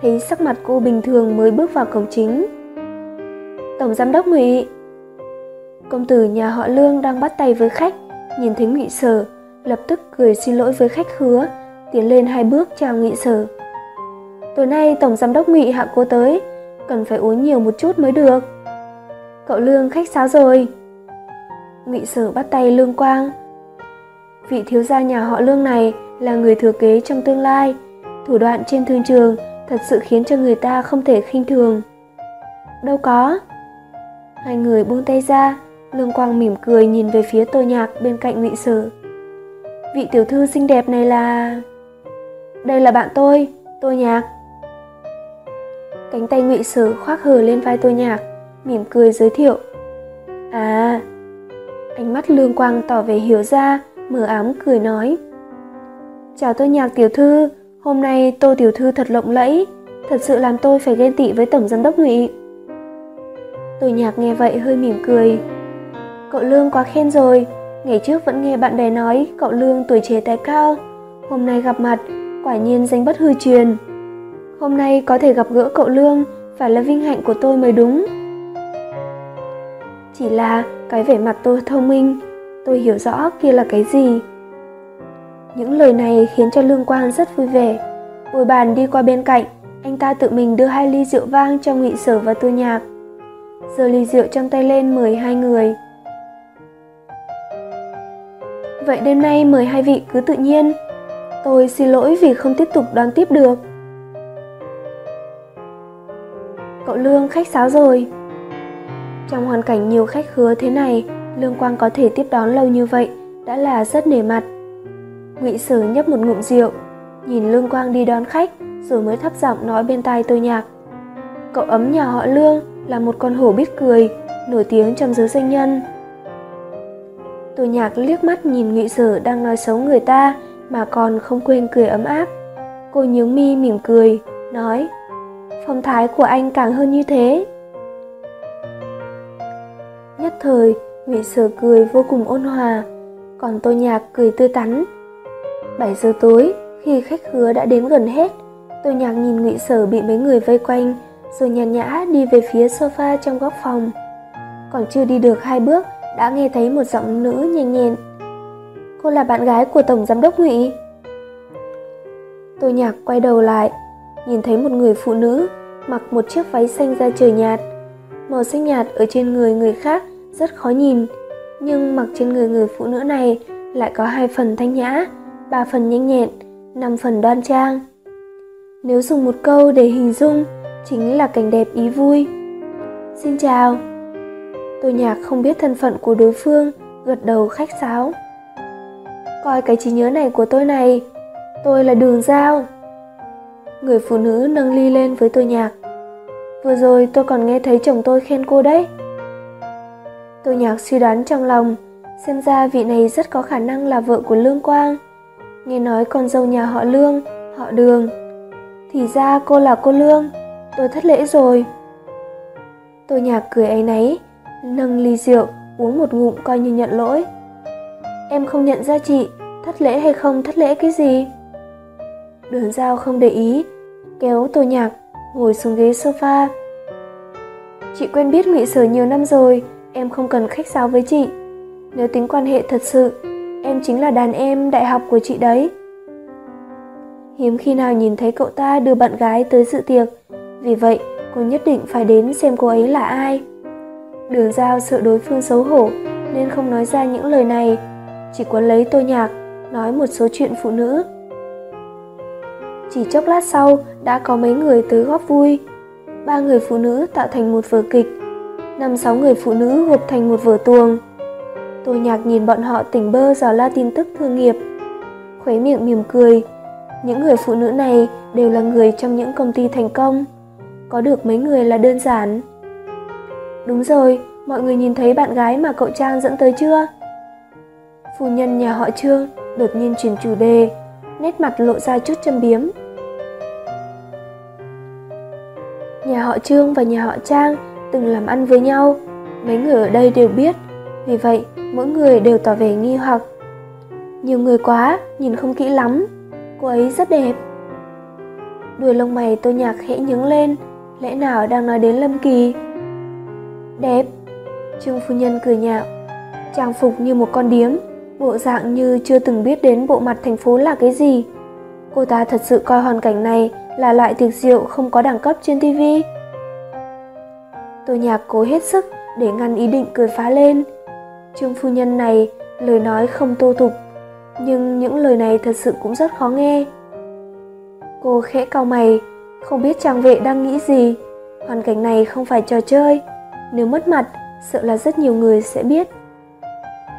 Speaker 1: thấy sắc mặt cô bình thường mới bước vào cổng chính. Tổng giám đốc Ngụy. Công tử nhà họ Lương đang bắt tay với khách, nhìn thấy Ngụy Sở, lập tức cười xin lỗi với khách hứa tiến lên hai bước chào Ngụy Sở. Tối nay tổng giám đốc Ngụy hạ cô tới, cần phải uống nhiều một chút mới được. Cậu Lương khách sáo rồi. Ngụy Sở bắt tay Lương Quang. Vị thiếu gia nhà họ Lương này là người thừa kế trong tương lai, thủ đoạn trên thương trường thật sự khiến cho người ta không thể khinh thường. Đâu có. Hai người buông tay ra, Lương Quang mỉm cười nhìn về phía Tô Nhạc bên cạnh Ngụy Sử. Vị tiểu thư xinh đẹp này là... Đây là bạn tôi, Tô Nhạc. Cánh tay Ngụy Sử khoác hờ lên vai Tô Nhạc, mỉm cười giới thiệu. À, ánh mắt Lương Quang tỏ vẻ hiểu ra, mở ám cười nói. Chào Tô Nhạc tiểu thư, hôm nay Tô tiểu thư thật lộng lẫy, thật sự làm tôi phải ghen tị với tổng giám đốc Ngụy. Tô Nhạc nghe vậy hơi mỉm cười. Cậu Lương quá khen rồi, ngày trước vẫn nghe bạn bè nói cậu Lương tuổi trẻ tài cao, hôm nay gặp mặt, quả nhiên danh bất hư truyền. Hôm nay có thể gặp gỡ cậu Lương phải là vinh hạnh của tôi mới đúng. Chỉ là cái vẻ mặt tôi thông minh, tôi hiểu rõ kia là cái gì. Những lời này khiến cho Lương Quang rất vui vẻ. Bồi bàn đi qua bên cạnh, anh ta tự mình đưa hai ly rượu vang cho Ngụy Sở và tư Nhạc. giờ ly rượu trong tay lên mời hai người. Vậy đêm nay mời hai vị cứ tự nhiên. Tôi xin lỗi vì không tiếp tục đón tiếp được. Cậu Lương khách sáo rồi. Trong hoàn cảnh nhiều khách khứa thế này, Lương Quang có thể tiếp đón lâu như vậy đã là rất nể mặt. Ngụy Sử nhấp một ngụm rượu, nhìn Lương Quang đi đón khách rồi mới thấp giọng nói bên tai tôi nhạc. Cậu ấm nhà họ Lương là một con hổ biết cười, nổi tiếng trong giới doanh nhân. Tôi nhạc liếc mắt nhìn Ngụy sở đang nói xấu người ta mà còn không quên cười ấm áp. Cô nhướng mi mỉm cười, nói Phong thái của anh càng hơn như thế. Nhất thời, Ngụy Sở cười vô cùng ôn hòa, còn tôi nhạc cười tươi tắn. 7 giờ tối, khi khách khứa đã đến gần hết, tôi nhạc nhìn Ngụy Sở bị mấy người vây quanh, rồi nhàn nhã đi về phía sofa trong góc phòng. Còn chưa đi được hai bước, đã nghe thấy một giọng nữ nhanh nhẹn. Cô là bạn gái của Tổng Giám đốc Ngụy. Tôi nhạc quay đầu lại, nhìn thấy một người phụ nữ mặc một chiếc váy xanh da trời nhạt. Màu xanh nhạt ở trên người người khác rất khó nhìn, nhưng mặc trên người người phụ nữ này lại có hai phần thanh nhã, ba phần nhanh nhẹn, năm phần đoan trang. Nếu dùng một câu để hình dung, chính là cảnh đẹp ý vui. Xin chào. Tôi nhạc không biết thân phận của đối phương, gật đầu khách sáo. Coi cái trí nhớ này của tôi này, tôi là Đường Giao. Người phụ nữ nâng ly lên với tôi nhạc. Vừa rồi tôi còn nghe thấy chồng tôi khen cô đấy. Tôi nhạc suy đoán trong lòng, xem ra vị này rất có khả năng là vợ của Lương Quang. Nghe nói con dâu nhà họ Lương, họ Đường. Thì ra cô là cô Lương, tôi thất lễ rồi. Tôi nhạc cười ấy nấy, nâng ly rượu, uống một ngụm coi như nhận lỗi. Em không nhận ra chị, thất lễ hay không thất lễ cái gì? Đường dao không để ý, kéo tôi nhạc, ngồi xuống ghế sofa. Chị quen biết ngụy sở nhiều năm rồi, em không cần khách sáo với chị. Nếu tính quan hệ thật sự, em chính là đàn em đại học của chị đấy. Hiếm khi nào nhìn thấy cậu ta đưa bạn gái tới dự tiệc, vì vậy cô nhất định phải đến xem cô ấy là ai. Đường giao sợ đối phương xấu hổ nên không nói ra những lời này, chỉ quấn lấy tôi nhạc, nói một số chuyện phụ nữ. Chỉ chốc lát sau đã có mấy người tới góp vui. Ba người phụ nữ tạo thành một vở kịch, năm sáu người phụ nữ gộp thành một vở tuồng. Tôi nhạc nhìn bọn họ tỉnh bơ dò la tin tức thương nghiệp, khuấy miệng mỉm cười. Những người phụ nữ này đều là người trong những công ty thành công, có được mấy người là đơn giản. Đúng rồi, mọi người nhìn thấy bạn gái mà cậu Trang dẫn tới chưa? Phu nhân nhà họ Trương đột nhiên chuyển chủ đề, nét mặt lộ ra chút châm biếm. Nhà họ Trương và nhà họ Trang từng làm ăn với nhau, mấy người ở đây đều biết, vì vậy mỗi người đều tỏ vẻ nghi hoặc. Nhiều người quá, nhìn không kỹ lắm, cô ấy rất đẹp. Đuôi lông mày tôi nhạc khẽ nhướng lên, lẽ nào đang nói đến Lâm Kỳ? Đẹp, Trương phu nhân cười nhạo, trang phục như một con điếm, bộ dạng như chưa từng biết đến bộ mặt thành phố là cái gì. Cô ta thật sự coi hoàn cảnh này là loại tiệc rượu không có đẳng cấp trên TV. tôi nhạc cố hết sức để ngăn ý định cười phá lên. Trương phu nhân này lời nói không tô tục, nhưng những lời này thật sự cũng rất khó nghe. Cô khẽ cau mày, không biết trang vệ đang nghĩ gì. Hoàn cảnh này không phải trò chơi, nếu mất mặt, sợ là rất nhiều người sẽ biết.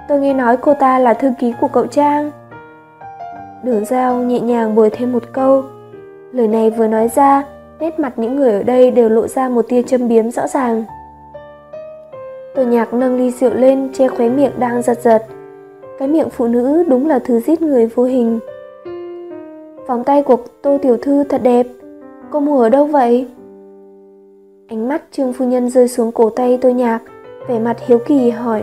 Speaker 1: Tôi nghe nói cô ta là thư ký của cậu Trang. Đường giao nhẹ nhàng bồi thêm một câu. Lời này vừa nói ra, nét mặt những người ở đây đều lộ ra một tia châm biếm rõ ràng. Tôi nhạc nâng ly rượu lên che khóe miệng đang giật giật. Cái miệng phụ nữ đúng là thứ giết người vô hình. Vòng tay của tô tiểu thư thật đẹp. Cô mua ở đâu vậy? Ánh mắt trương phu nhân rơi xuống cổ tay tôi nhạc, vẻ mặt hiếu kỳ hỏi.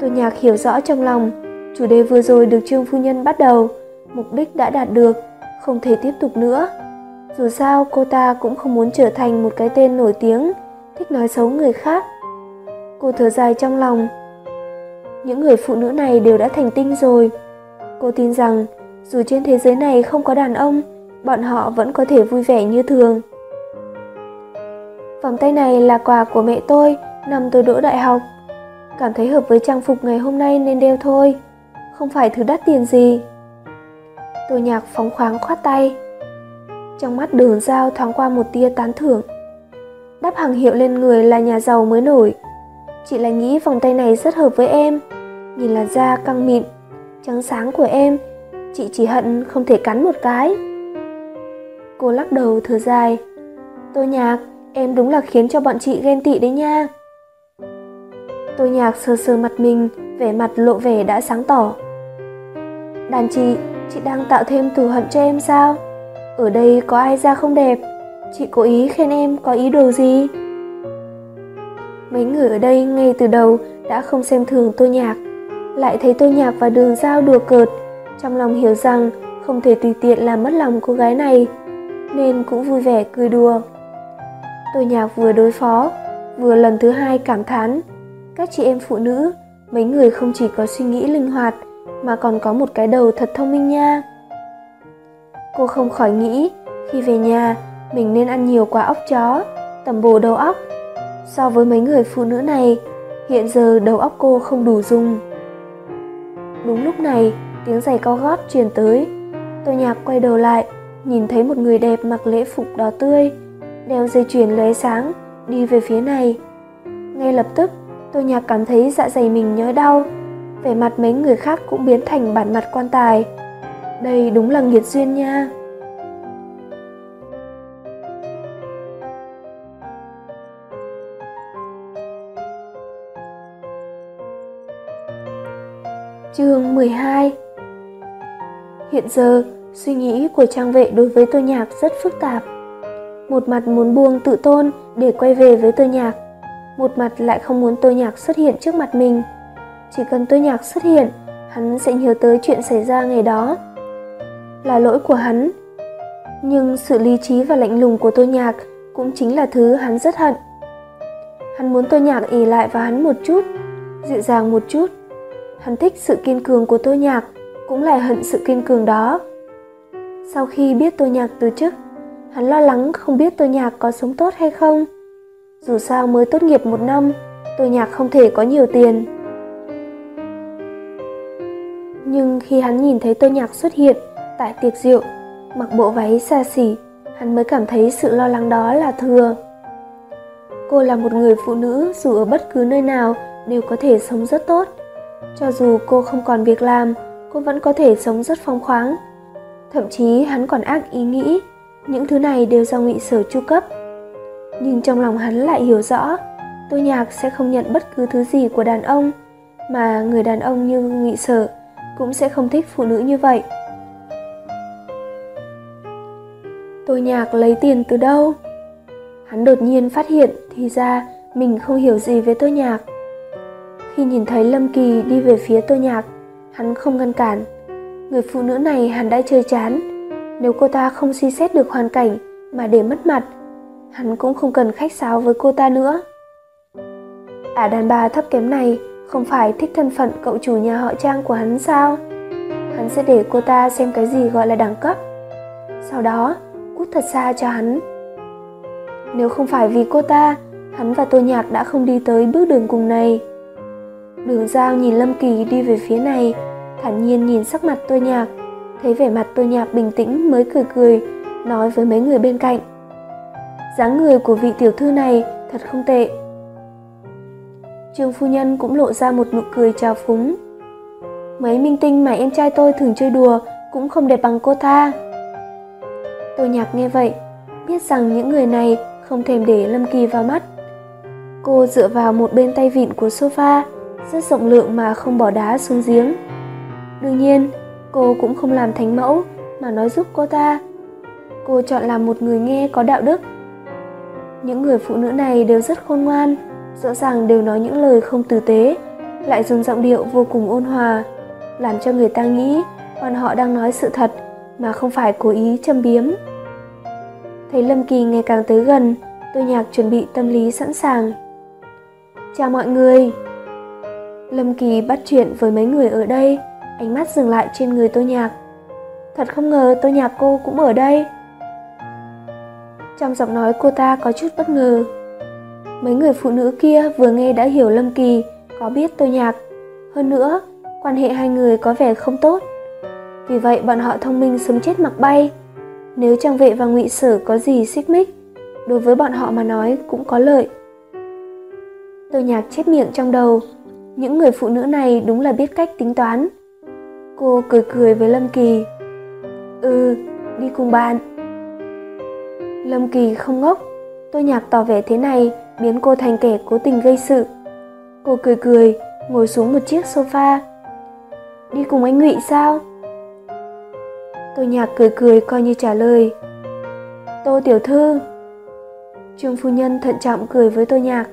Speaker 1: Tôi nhạc hiểu rõ trong lòng, chủ đề vừa rồi được trương phu nhân bắt đầu, mục đích đã đạt được, không thể tiếp tục nữa. Dù sao cô ta cũng không muốn trở thành một cái tên nổi tiếng, thích nói xấu người khác. Cô thở dài trong lòng. Những người phụ nữ này đều đã thành tinh rồi. Cô tin rằng dù trên thế giới này không có đàn ông, bọn họ vẫn có thể vui vẻ như thường. Vòng tay này là quà của mẹ tôi năm tôi đỗ đại học. Cảm thấy hợp với trang phục ngày hôm nay nên đeo thôi, không phải thứ đắt tiền gì. Tô nhạc phóng khoáng khoát tay. Trong mắt đường dao thoáng qua một tia tán thưởng. Đắp hàng hiệu lên người là nhà giàu mới nổi. Chị lại nghĩ vòng tay này rất hợp với em. Nhìn là da căng mịn, trắng sáng của em. Chị chỉ hận không thể cắn một cái. Cô lắc đầu thở dài. Tô nhạc, em đúng là khiến cho bọn chị ghen tị đấy nha. Tôi nhạc sờ sờ mặt mình, vẻ mặt lộ vẻ đã sáng tỏ. Đàn chị, chị đang tạo thêm thù hận cho em sao? Ở đây có ai ra không đẹp? Chị cố ý khen em có ý đồ gì? Mấy người ở đây ngay từ đầu đã không xem thường tôi nhạc. Lại thấy tôi nhạc và đường giao đùa cợt, trong lòng hiểu rằng không thể tùy tiện làm mất lòng cô gái này, nên cũng vui vẻ cười đùa. Tôi nhạc vừa đối phó, vừa lần thứ hai cảm thán. Các chị em phụ nữ, mấy người không chỉ có suy nghĩ linh hoạt, mà còn có một cái đầu thật thông minh nha. Cô không khỏi nghĩ, khi về nhà, mình nên ăn nhiều quả óc chó, tẩm bổ đầu óc. So với mấy người phụ nữ này, hiện giờ đầu óc cô không đủ dùng. Đúng lúc này, tiếng giày cao gót truyền tới. Tôi nhạc quay đầu lại, nhìn thấy một người đẹp mặc lễ phục đỏ tươi, đeo dây chuyền lóe sáng, đi về phía này. Ngay lập tức, tôi nhạc cảm thấy dạ dày mình nhói đau, vẻ mặt mấy người khác cũng biến thành bản mặt quan tài. Đây đúng là nghiệt duyên nha. Chương 12 Hiện giờ, suy nghĩ của trang vệ đối với tôi nhạc rất phức tạp. Một mặt muốn buông tự tôn để quay về với tôi nhạc, một mặt lại không muốn tôi nhạc xuất hiện trước mặt mình. Chỉ cần tôi nhạc xuất hiện, hắn sẽ nhớ tới chuyện xảy ra ngày đó. Là lỗi của hắn. Nhưng sự lý trí và lạnh lùng của tôi nhạc cũng chính là thứ hắn rất hận. Hắn muốn tôi nhạc ỉ lại vào hắn một chút, dịu dàng một chút Hắn thích sự kiên cường của tôi Nhạc, cũng lại hận sự kiên cường đó. Sau khi biết tôi Nhạc từ chức, hắn lo lắng không biết tôi Nhạc có sống tốt hay không. Dù sao mới tốt nghiệp một năm, tôi Nhạc không thể có nhiều tiền. Nhưng khi hắn nhìn thấy tôi Nhạc xuất hiện tại tiệc rượu, mặc bộ váy xa xỉ, hắn mới cảm thấy sự lo lắng đó là thừa. Cô là một người phụ nữ dù ở bất cứ nơi nào đều có thể sống rất tốt cho dù cô không còn việc làm, cô vẫn có thể sống rất phong khoáng. Thậm chí hắn còn ác ý nghĩ, những thứ này đều do ngụy sở chu cấp. Nhưng trong lòng hắn lại hiểu rõ, tôi nhạc sẽ không nhận bất cứ thứ gì của đàn ông, mà người đàn ông như ngụy sở cũng sẽ không thích phụ nữ như vậy. Tôi nhạc lấy tiền từ đâu? Hắn đột nhiên phát hiện thì ra mình không hiểu gì về tôi nhạc. Khi nhìn thấy Lâm Kỳ đi về phía tôi Nhạc, hắn không ngăn cản. Người phụ nữ này hắn đã chơi chán. Nếu cô ta không suy xét được hoàn cảnh mà để mất mặt, hắn cũng không cần khách sáo với cô ta nữa. À đàn bà thấp kém này không phải thích thân phận cậu chủ nhà họ Trang của hắn sao? Hắn sẽ để cô ta xem cái gì gọi là đẳng cấp. Sau đó, cút thật xa cho hắn. Nếu không phải vì cô ta, hắn và Tô Nhạc đã không đi tới bước đường cùng này. Đường Giao nhìn Lâm Kỳ đi về phía này, thản nhiên nhìn sắc mặt tôi nhạc, thấy vẻ mặt tôi nhạc bình tĩnh mới cười cười, nói với mấy người bên cạnh. dáng người của vị tiểu thư này thật không tệ. Trương phu nhân cũng lộ ra một nụ cười trào phúng. Mấy minh tinh mà em trai tôi thường chơi đùa cũng không đẹp bằng cô ta. Tôi nhạc nghe vậy, biết rằng những người này không thèm để Lâm Kỳ vào mắt. Cô dựa vào một bên tay vịn của sofa, rất rộng lượng mà không bỏ đá xuống giếng. Đương nhiên, cô cũng không làm thánh mẫu mà nói giúp cô ta. Cô chọn làm một người nghe có đạo đức. Những người phụ nữ này đều rất khôn ngoan, rõ ràng đều nói những lời không tử tế, lại dùng giọng điệu vô cùng ôn hòa, làm cho người ta nghĩ bọn họ đang nói sự thật mà không phải cố ý châm biếm. Thấy Lâm Kỳ ngày càng tới gần, tôi nhạc chuẩn bị tâm lý sẵn sàng. Chào mọi người, Lâm Kỳ bắt chuyện với mấy người ở đây, ánh mắt dừng lại trên người Tô Nhạc. Thật không ngờ Tô Nhạc cô cũng ở đây. Trong giọng nói cô ta có chút bất ngờ. Mấy người phụ nữ kia vừa nghe đã hiểu Lâm Kỳ có biết Tô Nhạc. Hơn nữa, quan hệ hai người có vẻ không tốt. vì vậy bọn họ thông minh sống chết mặc bay. Nếu trang vệ và ngụy sử có gì xích mích, đối với bọn họ mà nói cũng có lợi. Tôi nhạc chép miệng trong đầu, những người phụ nữ này đúng là biết cách tính toán. Cô cười cười với Lâm Kỳ. Ừ, đi cùng bạn. Lâm Kỳ không ngốc, tôi nhạc tỏ vẻ thế này biến cô thành kẻ cố tình gây sự. Cô cười cười, ngồi xuống một chiếc sofa. Đi cùng anh Ngụy sao? Tôi nhạc cười cười coi như trả lời. Tô tiểu thư. Trương phu nhân thận trọng cười với tôi nhạc.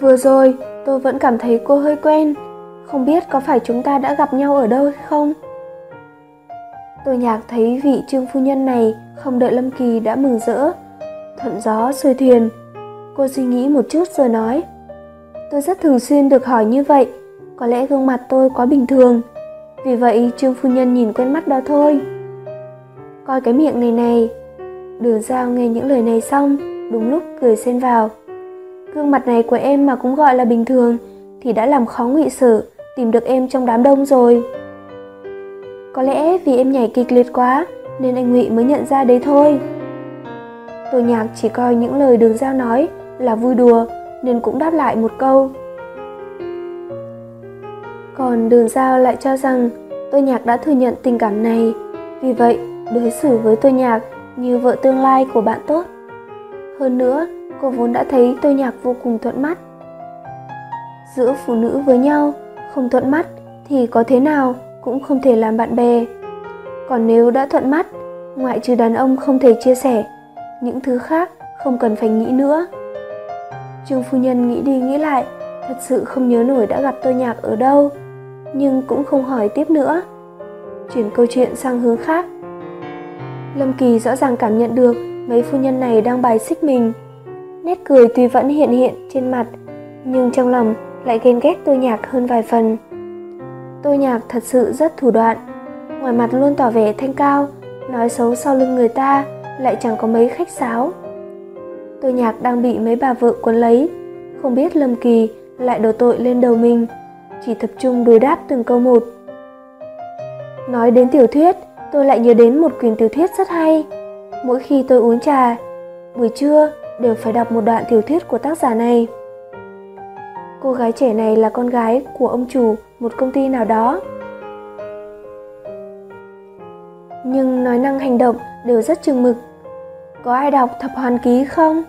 Speaker 1: Vừa rồi, tôi vẫn cảm thấy cô hơi quen. Không biết có phải chúng ta đã gặp nhau ở đâu hay không? Tôi nhạc thấy vị trương phu nhân này không đợi Lâm Kỳ đã mừng rỡ. Thuận gió xuôi thuyền. Cô suy nghĩ một chút rồi nói. Tôi rất thường xuyên được hỏi như vậy. Có lẽ gương mặt tôi quá bình thường. Vì vậy trương phu nhân nhìn quen mắt đó thôi. Coi cái miệng này này. Đường giao nghe những lời này xong, đúng lúc cười xen vào. Gương mặt này của em mà cũng gọi là bình thường thì đã làm khó ngụy sử tìm được em trong đám đông rồi. Có lẽ vì em nhảy kịch liệt quá nên anh Ngụy mới nhận ra đấy thôi. Tô Nhạc chỉ coi những lời Đường Giao nói là vui đùa nên cũng đáp lại một câu. Còn Đường Giao lại cho rằng tôi Nhạc đã thừa nhận tình cảm này, vì vậy đối xử với tôi Nhạc như vợ tương lai của bạn tốt. Hơn nữa, cô vốn đã thấy tôi Nhạc vô cùng thuận mắt. Giữa phụ nữ với nhau, không thuận mắt thì có thế nào cũng không thể làm bạn bè. Còn nếu đã thuận mắt, ngoại trừ đàn ông không thể chia sẻ, những thứ khác không cần phải nghĩ nữa. Trương phu nhân nghĩ đi nghĩ lại, thật sự không nhớ nổi đã gặp tôi Nhạc ở đâu, nhưng cũng không hỏi tiếp nữa. Chuyển câu chuyện sang hướng khác. Lâm Kỳ rõ ràng cảm nhận được mấy phu nhân này đang bài xích mình. Nét cười tuy vẫn hiện hiện trên mặt, nhưng trong lòng lại ghen ghét tôi Nhạc hơn vài phần. Tôi Nhạc thật sự rất thủ đoạn, ngoài mặt luôn tỏ vẻ thanh cao, nói xấu sau lưng người ta, lại chẳng có mấy khách sáo. Tôi Nhạc đang bị mấy bà vợ cuốn lấy, không biết Lâm Kỳ lại đổ tội lên đầu mình, chỉ tập trung đối đáp từng câu một. Nói đến tiểu thuyết, tôi lại nhớ đến một quyển tiểu thuyết rất hay. Mỗi khi tôi uống trà, buổi trưa đều phải đọc một đoạn tiểu thuyết của tác giả này. Cô gái trẻ này là con gái của ông chủ một công ty nào đó. Nhưng nói năng hành động đều rất chừng mực. Có ai đọc Thập Hoàn Ký không?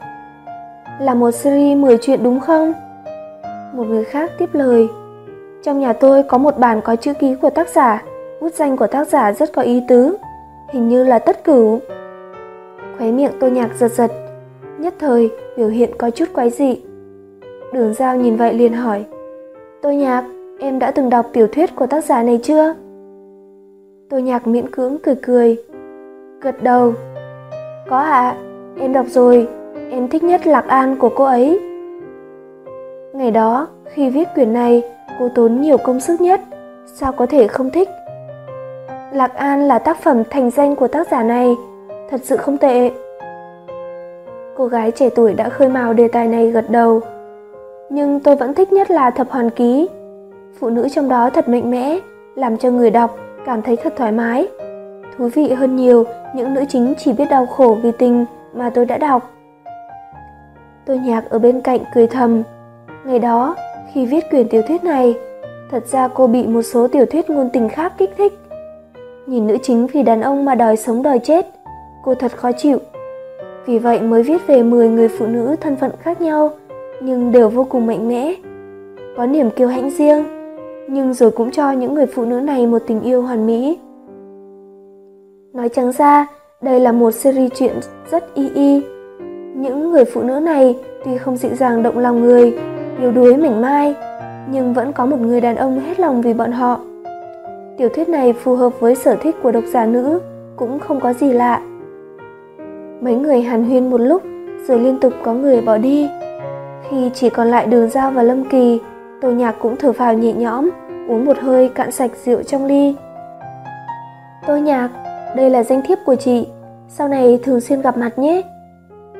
Speaker 1: Là một series 10 chuyện đúng không? Một người khác tiếp lời. Trong nhà tôi có một bản có chữ ký của tác giả, bút danh của tác giả rất có ý tứ, hình như là tất cửu. Khóe miệng tôi nhạc giật giật, nhất thời biểu hiện có chút quái dị. Đường Giao nhìn vậy liền hỏi, tôi nhạc, em đã từng đọc tiểu thuyết của tác giả này chưa? Tôi nhạc miễn cưỡng cười cười, gật đầu. Có ạ, à, em đọc rồi, em thích nhất Lạc An của cô ấy. Ngày đó, khi viết quyển này, cô tốn nhiều công sức nhất, sao có thể không thích? Lạc An là tác phẩm thành danh của tác giả này, thật sự không tệ. Cô gái trẻ tuổi đã khơi mào đề tài này gật đầu. Nhưng tôi vẫn thích nhất là thập hoàn ký. Phụ nữ trong đó thật mạnh mẽ, làm cho người đọc cảm thấy thật thoải mái. Thú vị hơn nhiều những nữ chính chỉ biết đau khổ vì tình mà tôi đã đọc. Tôi nhạc ở bên cạnh cười thầm. Ngày đó, khi viết quyển tiểu thuyết này, thật ra cô bị một số tiểu thuyết ngôn tình khác kích thích. Nhìn nữ chính vì đàn ông mà đòi sống đòi chết, cô thật khó chịu. Vì vậy mới viết về 10 người phụ nữ thân phận khác nhau, nhưng đều vô cùng mạnh mẽ. Có niềm kiêu hãnh riêng, nhưng rồi cũng cho những người phụ nữ này một tình yêu hoàn mỹ. Nói trắng ra, đây là một series chuyện rất y y. Những người phụ nữ này tuy không dịu dàng động lòng người, yếu đuối mảnh mai, nhưng vẫn có một người đàn ông hết lòng vì bọn họ. Tiểu thuyết này phù hợp với sở thích của độc giả nữ, cũng không có gì lạ. Mấy người hàn huyên một lúc, rồi liên tục có người bỏ đi. Khi chỉ còn lại đường giao và lâm kỳ, tô nhạc cũng thở phào nhẹ nhõm, uống một hơi cạn sạch rượu trong ly. Tô nhạc, đây là danh thiếp của chị, sau này thường xuyên gặp mặt nhé.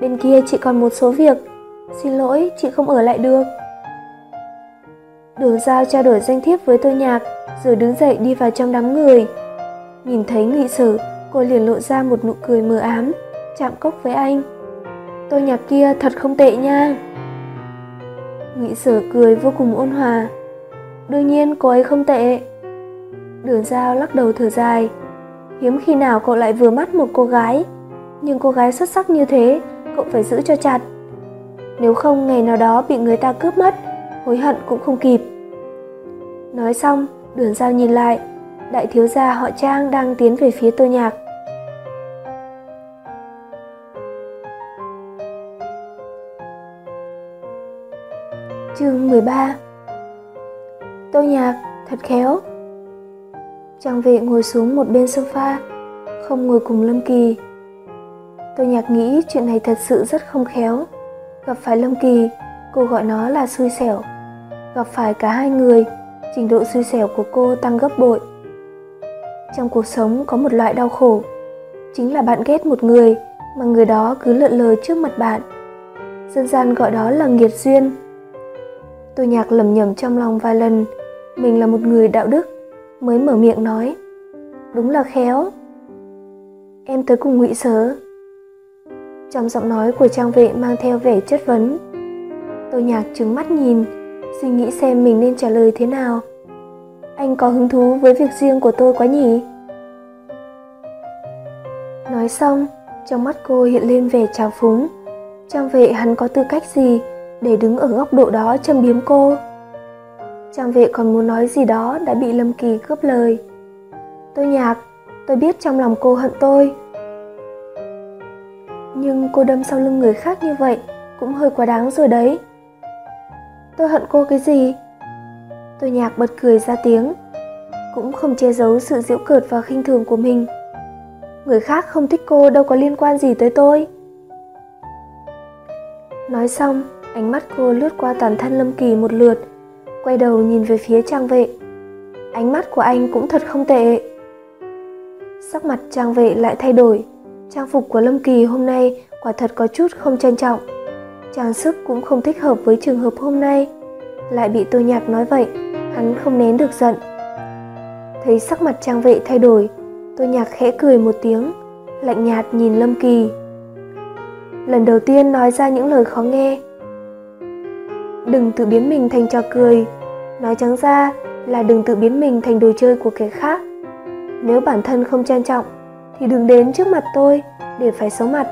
Speaker 1: Bên kia chị còn một số việc, xin lỗi chị không ở lại được. Đường giao trao đổi danh thiếp với tôi nhạc, rồi đứng dậy đi vào trong đám người. Nhìn thấy nghị sử, cô liền lộ ra một nụ cười mờ ám, chạm cốc với anh. Tôi nhạc kia thật không tệ nha. Ngụy Sở cười vô cùng ôn hòa. Đương nhiên cô ấy không tệ. Đường giao lắc đầu thở dài. Hiếm khi nào cậu lại vừa mắt một cô gái, nhưng cô gái xuất sắc như thế, cậu phải giữ cho chặt. Nếu không ngày nào đó bị người ta cướp mất, hối hận cũng không kịp. Nói xong, đường giao nhìn lại, đại thiếu gia họ Trang đang tiến về phía tô nhạc. 13 Tô nhạc, thật khéo. Trang vệ ngồi xuống một bên sofa, không ngồi cùng Lâm Kỳ. Tô nhạc nghĩ chuyện này thật sự rất không khéo. Gặp phải Lâm Kỳ, cô gọi nó là xui xẻo. Gặp phải cả hai người, trình độ xui xẻo của cô tăng gấp bội. Trong cuộc sống có một loại đau khổ, chính là bạn ghét một người mà người đó cứ lợn lờ trước mặt bạn. Dân gian gọi đó là nghiệt duyên. Tô nhạc lầm nhầm trong lòng vài lần, mình là một người đạo đức, mới mở miệng nói. Đúng là khéo. Em tới cùng ngụy sớ. Trong giọng nói của trang vệ mang theo vẻ chất vấn. Tô nhạc trừng mắt nhìn, suy nghĩ xem mình nên trả lời thế nào. Anh có hứng thú với việc riêng của tôi quá nhỉ? Nói xong, trong mắt cô hiện lên vẻ trào phúng. Trang vệ hắn có tư cách gì để đứng ở góc độ đó châm biếm cô? Trang vệ còn muốn nói gì đó đã bị Lâm Kỳ cướp lời. Tôi nhạc, tôi biết trong lòng cô hận tôi. Nhưng cô đâm sau lưng người khác như vậy cũng hơi quá đáng rồi đấy. Tôi hận cô cái gì? Tôi nhạc bật cười ra tiếng, cũng không che giấu sự giễu cợt và khinh thường của mình. Người khác không thích cô đâu có liên quan gì tới tôi. Nói xong, ánh mắt cô lướt qua toàn thân Lâm Kỳ một lượt, quay đầu nhìn về phía trang vệ. Ánh mắt của anh cũng thật không tệ. Sắc mặt trang vệ lại thay đổi. Trang phục của Lâm Kỳ hôm nay quả thật có chút không trân trọng. Trang sức cũng không thích hợp với trường hợp hôm nay. Lại bị Tô Nhạc nói vậy, hắn không nén được giận. Thấy sắc mặt trang vệ thay đổi, Tô Nhạc khẽ cười một tiếng, lạnh nhạt nhìn Lâm Kỳ. Lần đầu tiên nói ra những lời khó nghe. Đừng tự biến mình thành trò cười, nói trắng ra là đừng tự biến mình thành đồ chơi của kẻ khác. Nếu bản thân không trang trọng, thì đừng đến trước mặt tôi để phải xấu mặt.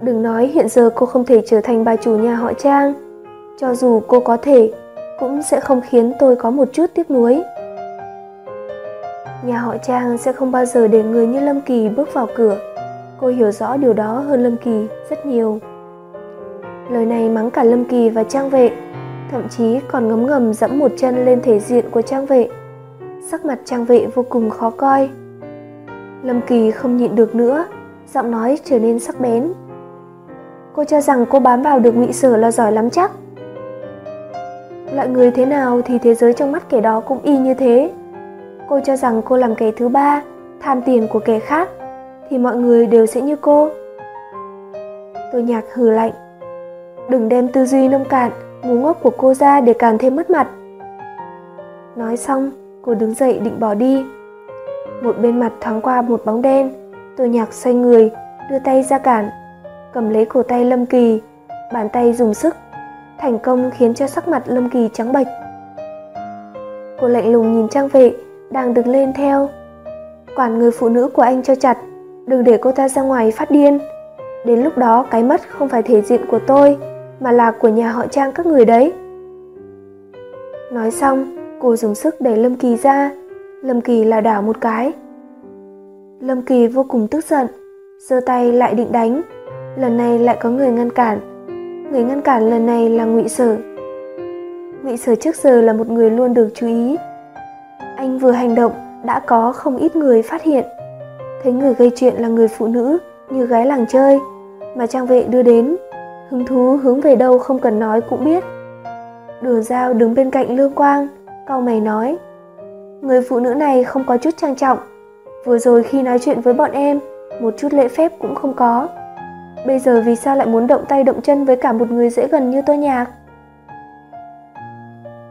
Speaker 1: Đừng nói hiện giờ cô không thể trở thành bà chủ nhà họ Trang, cho dù cô có thể, cũng sẽ không khiến tôi có một chút tiếc nuối. Nhà họ Trang sẽ không bao giờ để người như Lâm Kỳ bước vào cửa. Cô hiểu rõ điều đó hơn Lâm Kỳ rất nhiều. Lời này mắng cả Lâm Kỳ và Trang Vệ, thậm chí còn ngấm ngầm dẫm một chân lên thể diện của Trang Vệ. Sắc mặt Trang Vệ vô cùng khó coi. Lâm Kỳ không nhịn được nữa, giọng nói trở nên sắc bén. Cô cho rằng cô bám vào được ngụy sở là giỏi lắm chắc. Loại người thế nào thì thế giới trong mắt kẻ đó cũng y như thế. Cô cho rằng cô làm kẻ thứ ba, tham tiền của kẻ khác, thì mọi người đều sẽ như cô. Tôi nhạc hừ lạnh. Đừng đem tư duy nông cạn, ngu ngốc của cô ra để càng thêm mất mặt. Nói xong, cô đứng dậy định bỏ đi. Một bên mặt thoáng qua một bóng đen, tôi nhạc xoay người, đưa tay ra cản, cầm lấy cổ tay Lâm Kỳ, bàn tay dùng sức, thành công khiến cho sắc mặt Lâm Kỳ trắng bệch. Cô lạnh lùng nhìn Trang Vệ đang đứng lên theo. Quản người phụ nữ của anh cho chặt, đừng để cô ta ra ngoài phát điên. Đến lúc đó cái mất không phải thể diện của tôi, mà là của nhà họ Trang các người đấy. Nói xong, cô dùng sức đẩy Lâm Kỳ ra, Lâm Kỳ là đảo một cái. Lâm Kỳ vô cùng tức giận, giơ tay lại định đánh, lần này lại có người ngăn cản. Người ngăn cản lần này là Ngụy Sở. Ngụy Sở trước giờ là một người luôn được chú ý, anh vừa hành động đã có không ít người phát hiện. Thấy người gây chuyện là người phụ nữ như gái làng chơi mà trang vệ đưa đến. Hứng thú hướng về đâu không cần nói cũng biết. Đường Giao đứng bên cạnh Lương Quang, cau mày nói. Người phụ nữ này không có chút trang trọng. Vừa rồi khi nói chuyện với bọn em, một chút lễ phép cũng không có. Bây giờ vì sao lại muốn động tay động chân với cả một người dễ gần như tôi nhạc?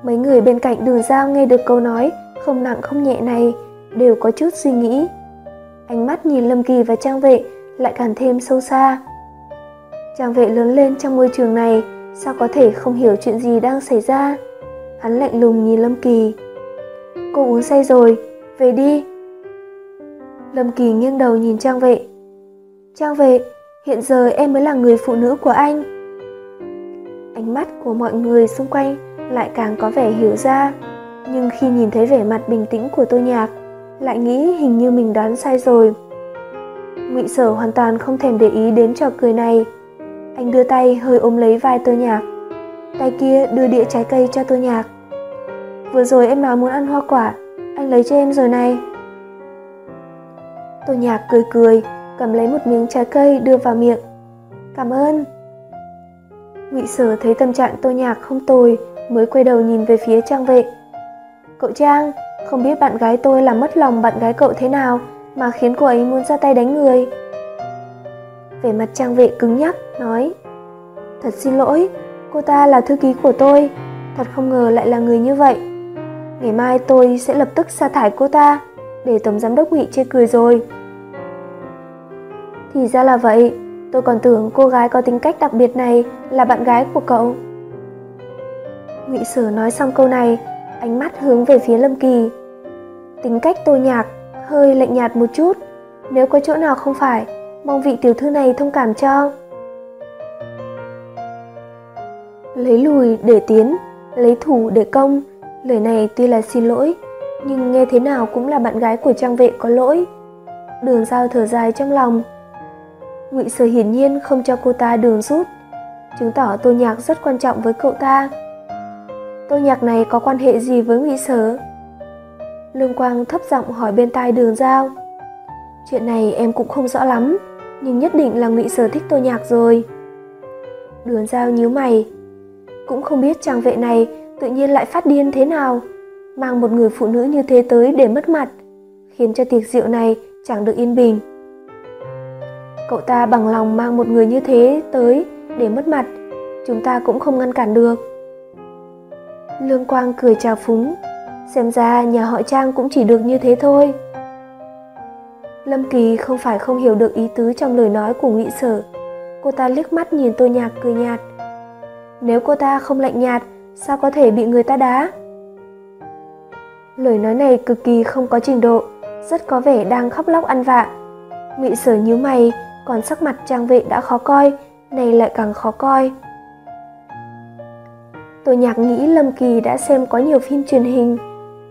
Speaker 1: Mấy người bên cạnh đường giao nghe được câu nói không nặng không nhẹ này đều có chút suy nghĩ. Ánh mắt nhìn Lâm Kỳ và Trang Vệ lại càng thêm sâu xa. Trang Vệ lớn lên trong môi trường này, sao có thể không hiểu chuyện gì đang xảy ra? Hắn lạnh lùng nhìn Lâm Kỳ. Cô uống say rồi, về đi. Lâm Kỳ nghiêng đầu nhìn Trang Vệ. Trang Vệ, hiện giờ em mới là người phụ nữ của anh. Ánh mắt của mọi người xung quanh lại càng có vẻ hiểu ra, nhưng khi nhìn thấy vẻ mặt bình tĩnh của Tô Nhạc, lại nghĩ hình như mình đoán sai rồi. Ngụy Sở hoàn toàn không thèm để ý đến trò cười này. Anh đưa tay hơi ôm lấy vai Tô Nhạc. Tay kia đưa đĩa trái cây cho tôi Nhạc. Vừa rồi em nói muốn ăn hoa quả, anh lấy cho em rồi này. tôi Nhạc cười cười, cầm lấy một miếng trái cây đưa vào miệng. Cảm ơn. Ngụy Sở thấy tâm trạng Tô Nhạc không tồi, mới quay đầu nhìn về phía Trang Vệ. Cậu Trang, không biết bạn gái tôi làm mất lòng bạn gái cậu thế nào mà khiến cô ấy muốn ra tay đánh người. Vẻ mặt Trang Vệ cứng nhắc, nói Thật xin lỗi, cô ta là thư ký của tôi, thật không ngờ lại là người như vậy. Ngày mai tôi sẽ lập tức sa thải cô ta, để Tổng Giám đốc Ngụy chê cười rồi. Thì ra là vậy, tôi còn tưởng cô gái có tính cách đặc biệt này là bạn gái của cậu. Ngụy Sở nói xong câu này, ánh mắt hướng về phía Lâm Kỳ. Tính cách tôi nhạc, hơi lạnh nhạt một chút, nếu có chỗ nào không phải, mong vị tiểu thư này thông cảm cho. Lấy lùi để tiến, lấy thủ để công, lời này tuy là xin lỗi, nhưng nghe thế nào cũng là bạn gái của trang vệ có lỗi. Đường giao thở dài trong lòng. Ngụy Sở hiển nhiên không cho cô ta đường rút, chứng tỏ Tô Nhạc rất quan trọng với cậu ta. Tô Nhạc này có quan hệ gì với Ngụy Sở? Lương Quang thấp giọng hỏi bên tai Đường Giao. Chuyện này em cũng không rõ lắm, nhưng nhất định là Ngụy Sở thích Tô Nhạc rồi. Đường Giao nhíu mày, cũng không biết chàng vệ này tự nhiên lại phát điên thế nào mang một người phụ nữ như thế tới để mất mặt, khiến cho tiệc rượu này chẳng được yên bình. Cậu ta bằng lòng mang một người như thế tới để mất mặt, chúng ta cũng không ngăn cản được. Lương Quang cười chào phúng, xem ra nhà họ Trang cũng chỉ được như thế thôi. Lâm Kỳ không phải không hiểu được ý tứ trong lời nói của Ngụy Sở. Cô ta liếc mắt nhìn Tô Nhạc cười nhạt. Nếu cô ta không lạnh nhạt, sao có thể bị người ta đá? Lời nói này cực kỳ không có trình độ, rất có vẻ đang khóc lóc ăn vạ. Ngụy Sở nhíu mày, còn sắc mặt trang vệ đã khó coi, này lại càng khó coi. Tô Nhạc nghĩ Lâm Kỳ đã xem có nhiều phim truyền hình,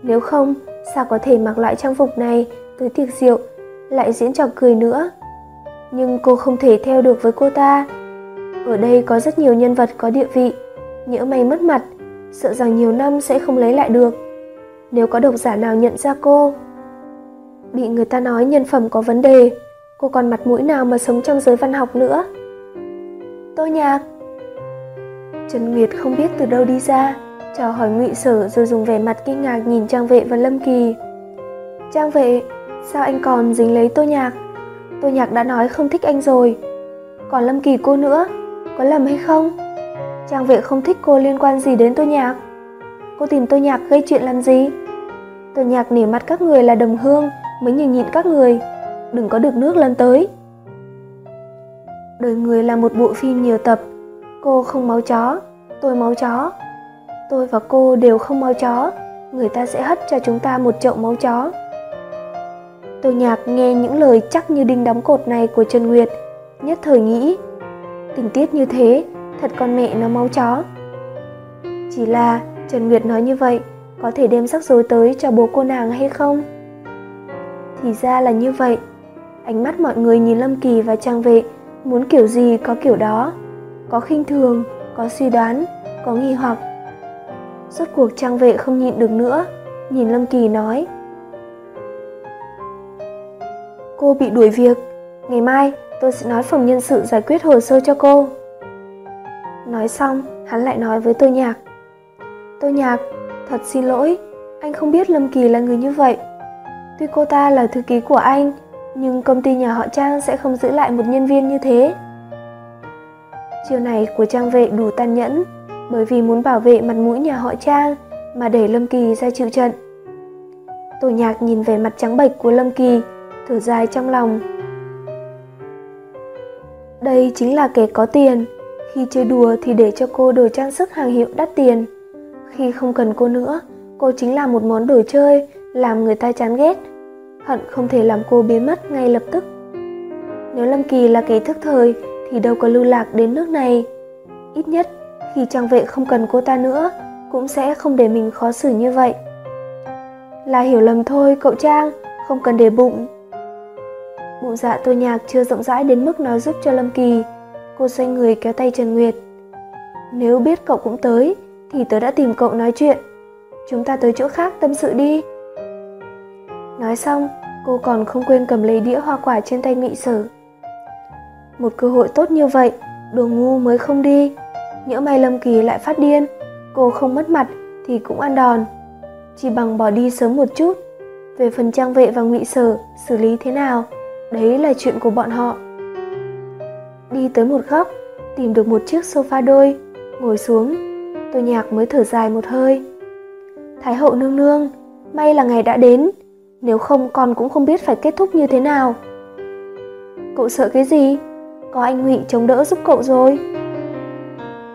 Speaker 1: nếu không, sao có thể mặc loại trang phục này tới tiệc rượu, lại diễn trò cười nữa. Nhưng cô không thể theo được với cô ta. Ở đây có rất nhiều nhân vật có địa vị, nhỡ may mất mặt, sợ rằng nhiều năm sẽ không lấy lại được nếu có độc giả nào nhận ra cô. Bị người ta nói nhân phẩm có vấn đề, cô còn mặt mũi nào mà sống trong giới văn học nữa. Tô nhạc. Trần Nguyệt không biết từ đâu đi ra, chào hỏi ngụy sở rồi dùng vẻ mặt kinh ngạc nhìn Trang Vệ và Lâm Kỳ. Trang Vệ, sao anh còn dính lấy Tô Nhạc? Tô Nhạc đã nói không thích anh rồi. Còn Lâm Kỳ cô nữa, có lầm hay không? Trang Vệ không thích cô liên quan gì đến Tô Nhạc? Cô tìm Tô Nhạc gây chuyện làm gì? Tô Nhạc nể mặt các người là đồng hương mới nhường nhịn các người, đừng có được nước lần tới. Đời người là một bộ phim nhiều tập, cô không máu chó, tôi máu chó. Tôi và cô đều không máu chó, người ta sẽ hất cho chúng ta một chậu máu chó. Tô Nhạc nghe những lời chắc như đinh đóng cột này của Trần Nguyệt, nhất thời nghĩ, tình tiết như thế, thật con mẹ nó máu chó. Chỉ là Trần Nguyệt nói như vậy, có thể đem rắc rối tới cho bố cô nàng hay không? Thì ra là như vậy. Ánh mắt mọi người nhìn Lâm Kỳ và Trang Vệ, muốn kiểu gì có kiểu đó. Có khinh thường, có suy đoán, có nghi hoặc. Rốt cuộc Trang Vệ không nhịn được nữa, nhìn Lâm Kỳ nói. Cô bị đuổi việc, ngày mai tôi sẽ nói phòng nhân sự giải quyết hồ sơ cho cô. Nói xong, hắn lại nói với tôi nhạc. Tôi nhạc, thật xin lỗi, anh không biết Lâm Kỳ là người như vậy. Tuy cô ta là thư ký của anh, nhưng công ty nhà họ Trang sẽ không giữ lại một nhân viên như thế. Chiều này của Trang vệ đủ tàn nhẫn, bởi vì muốn bảo vệ mặt mũi nhà họ Trang, mà để Lâm Kỳ ra chịu trận. Tổ Nhạc nhìn về mặt trắng bệch của Lâm Kỳ, thở dài trong lòng. Đây chính là kẻ có tiền, khi chơi đùa thì để cho cô đồ trang sức hàng hiệu đắt tiền. Khi không cần cô nữa, cô chính là một món đồ chơi làm người ta chán ghét. Hận không thể làm cô biến mất ngay lập tức. Nếu Lâm Kỳ là kẻ thức thời thì đâu có lưu lạc đến nước này. Ít nhất khi trang vệ không cần cô ta nữa cũng sẽ không để mình khó xử như vậy. Là hiểu lầm thôi cậu Trang, không cần để bụng. Bụng dạ tô nhạc chưa rộng rãi đến mức nói giúp cho Lâm Kỳ. Cô xoay người kéo tay Trần Nguyệt. Nếu biết cậu cũng tới, thì tớ đã tìm cậu nói chuyện. Chúng ta tới chỗ khác tâm sự đi. Nói xong, cô còn không quên cầm lấy đĩa hoa quả trên tay nghị sở. Một cơ hội tốt như vậy, đồ ngu mới không đi. Nhỡ may Lâm Kỳ lại phát điên, cô không mất mặt thì cũng ăn đòn. Chỉ bằng bỏ đi sớm một chút. Về phần trang vệ và ngụy sở xử lý thế nào, đấy là chuyện của bọn họ. Đi tới một góc, tìm được một chiếc sofa đôi, ngồi xuống, tôi nhạc mới thở dài một hơi. Thái hậu nương nương, may là ngày đã đến, nếu không con cũng không biết phải kết thúc như thế nào. Cậu sợ cái gì? Có anh Ngụy chống đỡ giúp cậu rồi.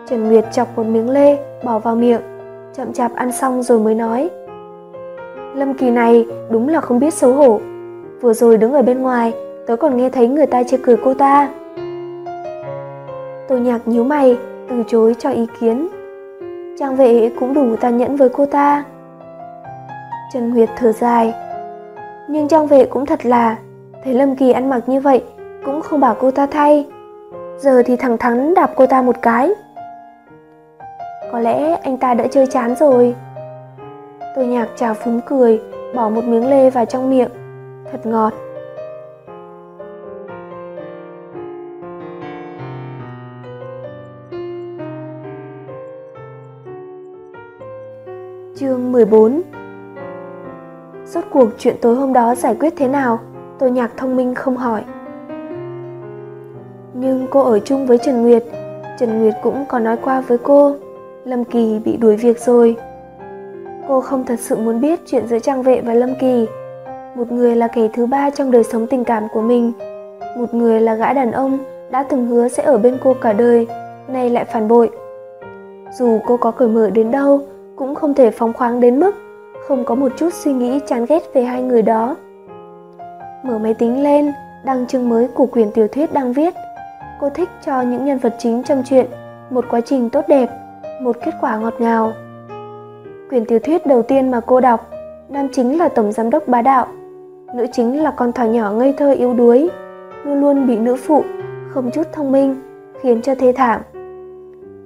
Speaker 1: Trần Nguyệt chọc một miếng lê, bỏ vào miệng, chậm chạp ăn xong rồi mới nói. Lâm Kỳ này đúng là không biết xấu hổ. Vừa rồi đứng ở bên ngoài, tớ còn nghe thấy người ta chê cười cô ta. Tô nhạc nhíu mày, từ chối cho ý kiến. Trang vệ cũng đủ tàn nhẫn với cô ta. Trần Nguyệt thở dài. Nhưng Trang vệ cũng thật là, thấy Lâm Kỳ ăn mặc như vậy, cũng không bảo cô ta thay. Giờ thì thẳng thắn đạp cô ta một cái. Có lẽ anh ta đã chơi chán rồi. Tôi nhạc chào phúng cười, bỏ một miếng lê vào trong miệng. Thật ngọt. Chương 14 Rốt cuộc chuyện tối hôm đó giải quyết thế nào, tôi nhạc thông minh không hỏi. Nhưng cô ở chung với Trần Nguyệt, Trần Nguyệt cũng có nói qua với cô, Lâm Kỳ bị đuổi việc rồi. Cô không thật sự muốn biết chuyện giữa Trang Vệ và Lâm Kỳ. Một người là kẻ thứ ba trong đời sống tình cảm của mình, một người là gã đàn ông đã từng hứa sẽ ở bên cô cả đời, nay lại phản bội. Dù cô có cởi mở đến đâu, cũng không thể phóng khoáng đến mức không có một chút suy nghĩ chán ghét về hai người đó. Mở máy tính lên, đăng chương mới của quyển tiểu thuyết đang viết. Cô thích cho những nhân vật chính trong chuyện một quá trình tốt đẹp, một kết quả ngọt ngào. Quyển tiểu thuyết đầu tiên mà cô đọc, nam chính là tổng giám đốc bá đạo, nữ chính là con thỏ nhỏ ngây thơ yếu đuối, luôn luôn bị nữ phụ, không chút thông minh, khiến cho thê thảm.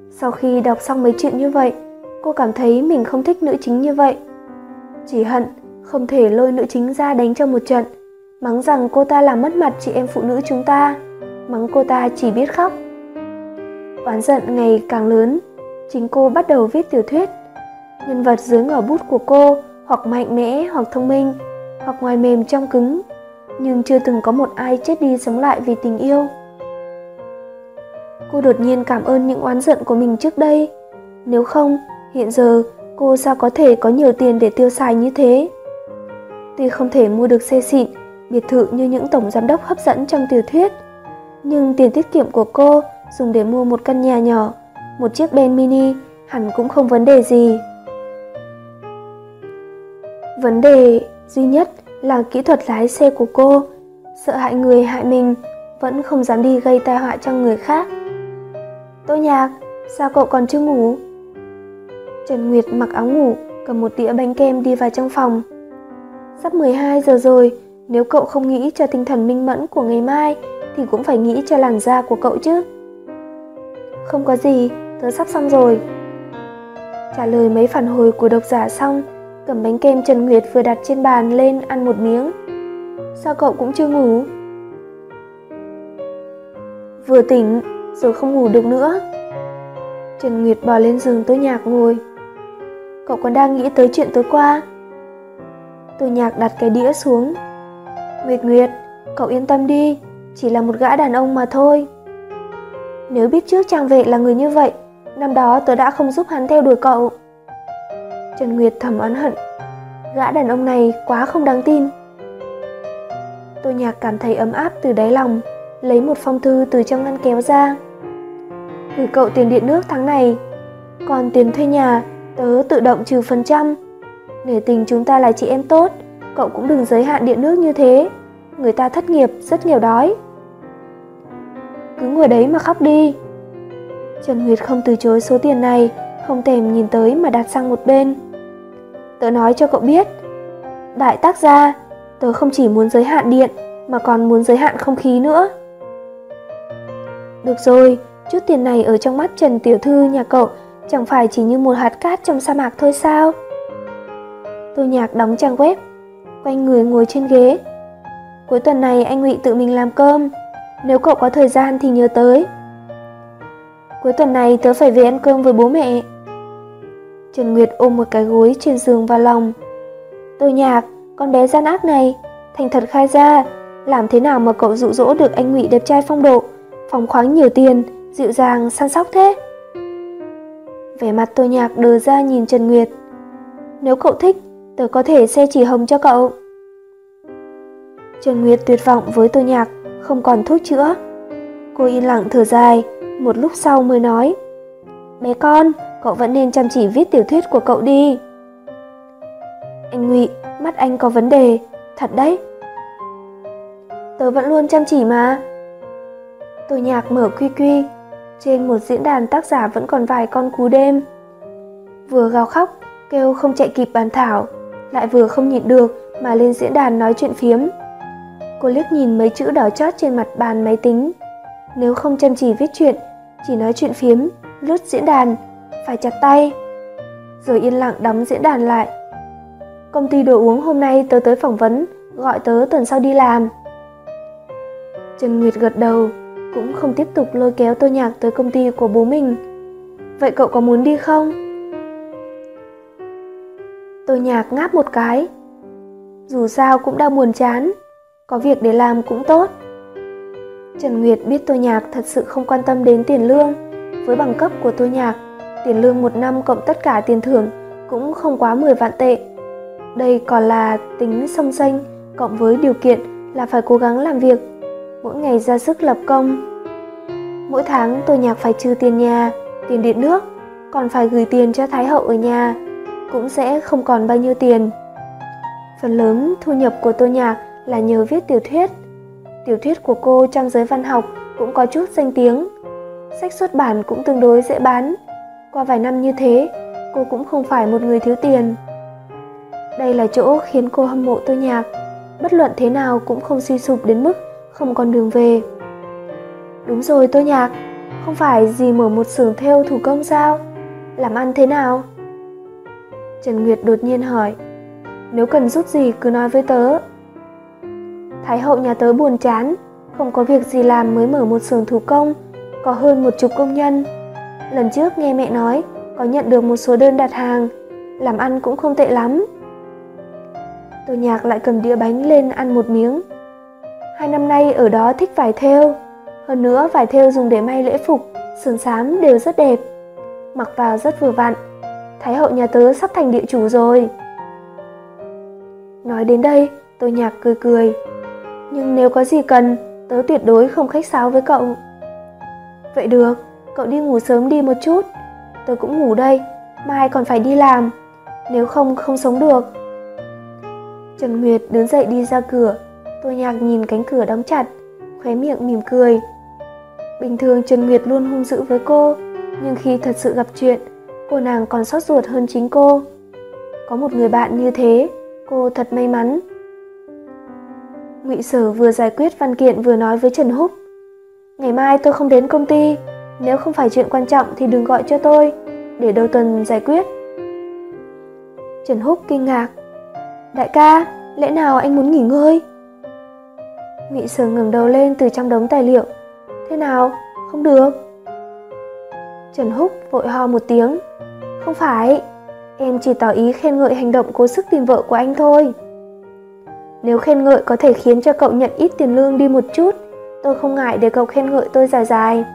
Speaker 1: Sau khi đọc xong mấy chuyện như vậy, cô cảm thấy mình không thích nữ chính như vậy. Chỉ hận không thể lôi nữ chính ra đánh cho một trận, mắng rằng cô ta làm mất mặt chị em phụ nữ chúng ta, mắng cô ta chỉ biết khóc. Oán giận ngày càng lớn, chính cô bắt đầu viết tiểu thuyết. Nhân vật dưới ngòi bút của cô hoặc mạnh mẽ hoặc thông minh, hoặc ngoài mềm trong cứng, nhưng chưa từng có một ai chết đi sống lại vì tình yêu. Cô đột nhiên cảm ơn những oán giận của mình trước đây. Nếu không, hiện giờ cô sao có thể có nhiều tiền để tiêu xài như thế? Tuy không thể mua được xe xịn, biệt thự như những tổng giám đốc hấp dẫn trong tiểu thuyết, nhưng tiền tiết kiệm của cô dùng để mua một căn nhà nhỏ, một chiếc Ben mini hẳn cũng không vấn đề gì. Vấn đề duy nhất là kỹ thuật lái xe của cô, sợ hại người hại mình, vẫn không dám đi gây tai họa cho người khác. Tô Nhạc, sao cậu còn chưa ngủ? Trần Nguyệt mặc áo ngủ, cầm một đĩa bánh kem đi vào trong phòng. Sắp 12 giờ rồi, nếu cậu không nghĩ cho tinh thần minh mẫn của ngày mai thì cũng phải nghĩ cho làn da của cậu chứ. Không có gì, tớ sắp xong rồi. Trả lời mấy phản hồi của độc giả xong, cầm bánh kem Trần Nguyệt vừa đặt trên bàn lên ăn một miếng. Sao cậu cũng chưa ngủ? Vừa tỉnh, rồi không ngủ được nữa. Trần Nguyệt bò lên giường tôi nhạc ngồi. Cậu còn đang nghĩ tới chuyện tối qua? Tôi nhạc đặt cái đĩa xuống. Nguyệt Nguyệt, cậu yên tâm đi, chỉ là một gã đàn ông mà thôi. Nếu biết trước trang vệ là người như vậy, năm đó tớ đã không giúp hắn theo đuổi cậu. Trần Nguyệt thầm oán hận. Gã đàn ông này quá không đáng tin. Tô Nhạc cảm thấy ấm áp từ đáy lòng, lấy một phong thư từ trong ngăn kéo ra. Gửi cậu tiền điện nước tháng này, còn tiền thuê nhà tớ tự động trừ phần trăm. Nể tình chúng ta là chị em tốt, cậu cũng đừng giới hạn điện nước như thế. Người ta thất nghiệp, rất nghèo đói. Cứ ngồi đấy mà khóc đi. Trần Nguyệt không từ chối số tiền này, không thèm nhìn tới mà đặt sang một bên. Tớ nói cho cậu biết, đại tác gia, tớ không chỉ muốn giới hạn điện mà còn muốn giới hạn không khí nữa. Được rồi, chút tiền này ở trong mắt Trần Tiểu Thư nhà cậu chẳng phải chỉ như một hạt cát trong sa mạc thôi sao? Tô Nhạc đóng trang web, quanh người ngồi trên ghế. Cuối tuần này anh Ngụy tự mình làm cơm, nếu cậu có thời gian thì nhớ tới. Cuối tuần này tớ phải về ăn cơm với bố mẹ. Trần Nguyệt ôm một cái gối trên giường vào lòng. Tô Nhạc, con bé gian ác này, thành thật khai ra, làm thế nào mà cậu dụ dỗ được anh Ngụy đẹp trai phong độ, phóng khoáng nhiều tiền, dịu dàng, săn sóc thế? Vẻ mặt tôi Nhạc đờ ra nhìn Trần Nguyệt. Nếu cậu thích, tớ có thể xe chỉ hồng cho cậu. Trần Nguyệt tuyệt vọng với tôi Nhạc, không còn thuốc chữa. Cô yên lặng thở dài, một lúc sau mới nói. Bé con, cậu vẫn nên chăm chỉ viết tiểu thuyết của cậu đi. Anh Ngụy, mắt anh có vấn đề, thật đấy. Tớ vẫn luôn chăm chỉ mà. tôi nhạc mở quy quy, trên một diễn đàn tác giả vẫn còn vài con cú đêm. Vừa gào khóc, kêu không chạy kịp bàn thảo, lại vừa không nhịn được mà lên diễn đàn nói chuyện phiếm. Cô liếc nhìn mấy chữ đỏ chót trên mặt bàn máy tính. Nếu không chăm chỉ viết chuyện, chỉ nói chuyện phiếm, lướt diễn đàn, phải chặt tay. Rồi yên lặng đóng diễn đàn lại. Công ty đồ uống hôm nay tớ tới phỏng vấn, gọi tớ tuần sau đi làm. Trần Nguyệt gật đầu, cũng không tiếp tục lôi kéo Tô Nhạc tới công ty của bố mình. Vậy cậu có muốn đi không? Tô Nhạc ngáp một cái. Dù sao cũng đang buồn chán, có việc để làm cũng tốt. Trần Nguyệt biết Tô Nhạc thật sự không quan tâm đến tiền lương. Với bằng cấp của Tô Nhạc, tiền lương một năm cộng tất cả tiền thưởng cũng không quá 10 vạn tệ. Đây còn là tính song xanh cộng với điều kiện là phải cố gắng làm việc, mỗi ngày ra sức lập công. Mỗi tháng tôi Nhạc phải trừ tiền nhà, tiền điện nước, còn phải gửi tiền cho Thái Hậu ở nhà, cũng sẽ không còn bao nhiêu tiền. Phần lớn thu nhập của tôi Nhạc là nhờ viết tiểu thuyết. Tiểu thuyết của cô trong giới văn học cũng có chút danh tiếng. Sách xuất bản cũng tương đối dễ bán. Qua vài năm như thế, cô cũng không phải một người thiếu tiền. Đây là chỗ khiến cô hâm mộ tôi Nhạc, bất luận thế nào cũng không suy sụp đến mức không còn đường về. Đúng rồi tôi Nhạc, không phải gì mở một xưởng thêu thủ công sao? Làm ăn thế nào? Trần Nguyệt đột nhiên hỏi, nếu cần giúp gì cứ nói với tớ. Thái hậu nhà tớ buồn chán, không có việc gì làm mới mở một xưởng thủ công, có hơn một chục công nhân. Lần trước nghe mẹ nói, có nhận được một số đơn đặt hàng, làm ăn cũng không tệ lắm. Tô nhạc lại cầm đĩa bánh lên ăn một miếng. Hai năm nay ở đó thích vải thêu, hơn nữa vải thêu dùng để may lễ phục, sườn xám đều rất đẹp. Mặc vào rất vừa vặn, Thái hậu nhà tớ sắp thành địa chủ rồi. Nói đến đây, tôi nhạc cười cười. Nhưng nếu có gì cần, tớ tuyệt đối không khách sáo với cậu. Vậy được, cậu đi ngủ sớm đi một chút. Tớ cũng ngủ đây, mai còn phải đi làm. Nếu không, không sống được. Trần Nguyệt đứng dậy đi ra cửa. Tôi nhạc nhìn cánh cửa đóng chặt, khóe miệng mỉm cười. Bình thường Trần Nguyệt luôn hung dữ với cô, nhưng khi thật sự gặp chuyện, cô nàng còn sót ruột hơn chính cô. Có một người bạn như thế, cô thật may mắn. Ngụy Sở vừa giải quyết văn kiện vừa nói với Trần Húc. Ngày mai tôi không đến công ty, nếu không phải chuyện quan trọng thì đừng gọi cho tôi, để đầu tuần giải quyết. Trần Húc kinh ngạc. Đại ca, lẽ nào anh muốn nghỉ ngơi? Ngụy Sở ngẩng đầu lên từ trong đống tài liệu. Thế nào, không được? Trần Húc vội ho một tiếng. Không phải, em chỉ tỏ ý khen ngợi hành động cố sức tìm vợ của anh thôi. Nếu khen ngợi có thể khiến cho cậu nhận ít tiền lương đi một chút, tôi không ngại để cậu khen ngợi tôi dài dài.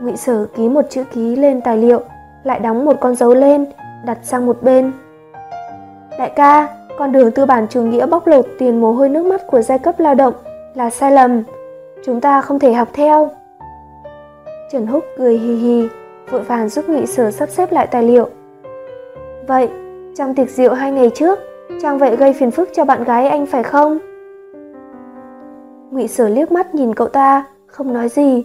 Speaker 1: Ngụy Sở ký một chữ ký lên tài liệu, lại đóng một con dấu lên, đặt sang một bên. Đại ca, con đường tư bản chủ nghĩa bóc lột tiền mồ hôi nước mắt của giai cấp lao động là sai lầm. Chúng ta không thể học theo. Trần Húc cười hì hì, vội vàng giúp Ngụy Sở sắp xếp lại tài liệu. Vậy, trong tiệc rượu hai ngày trước, Trang vậy gây phiền phức cho bạn gái anh phải không? Ngụy Sở liếc mắt nhìn cậu ta, không nói gì,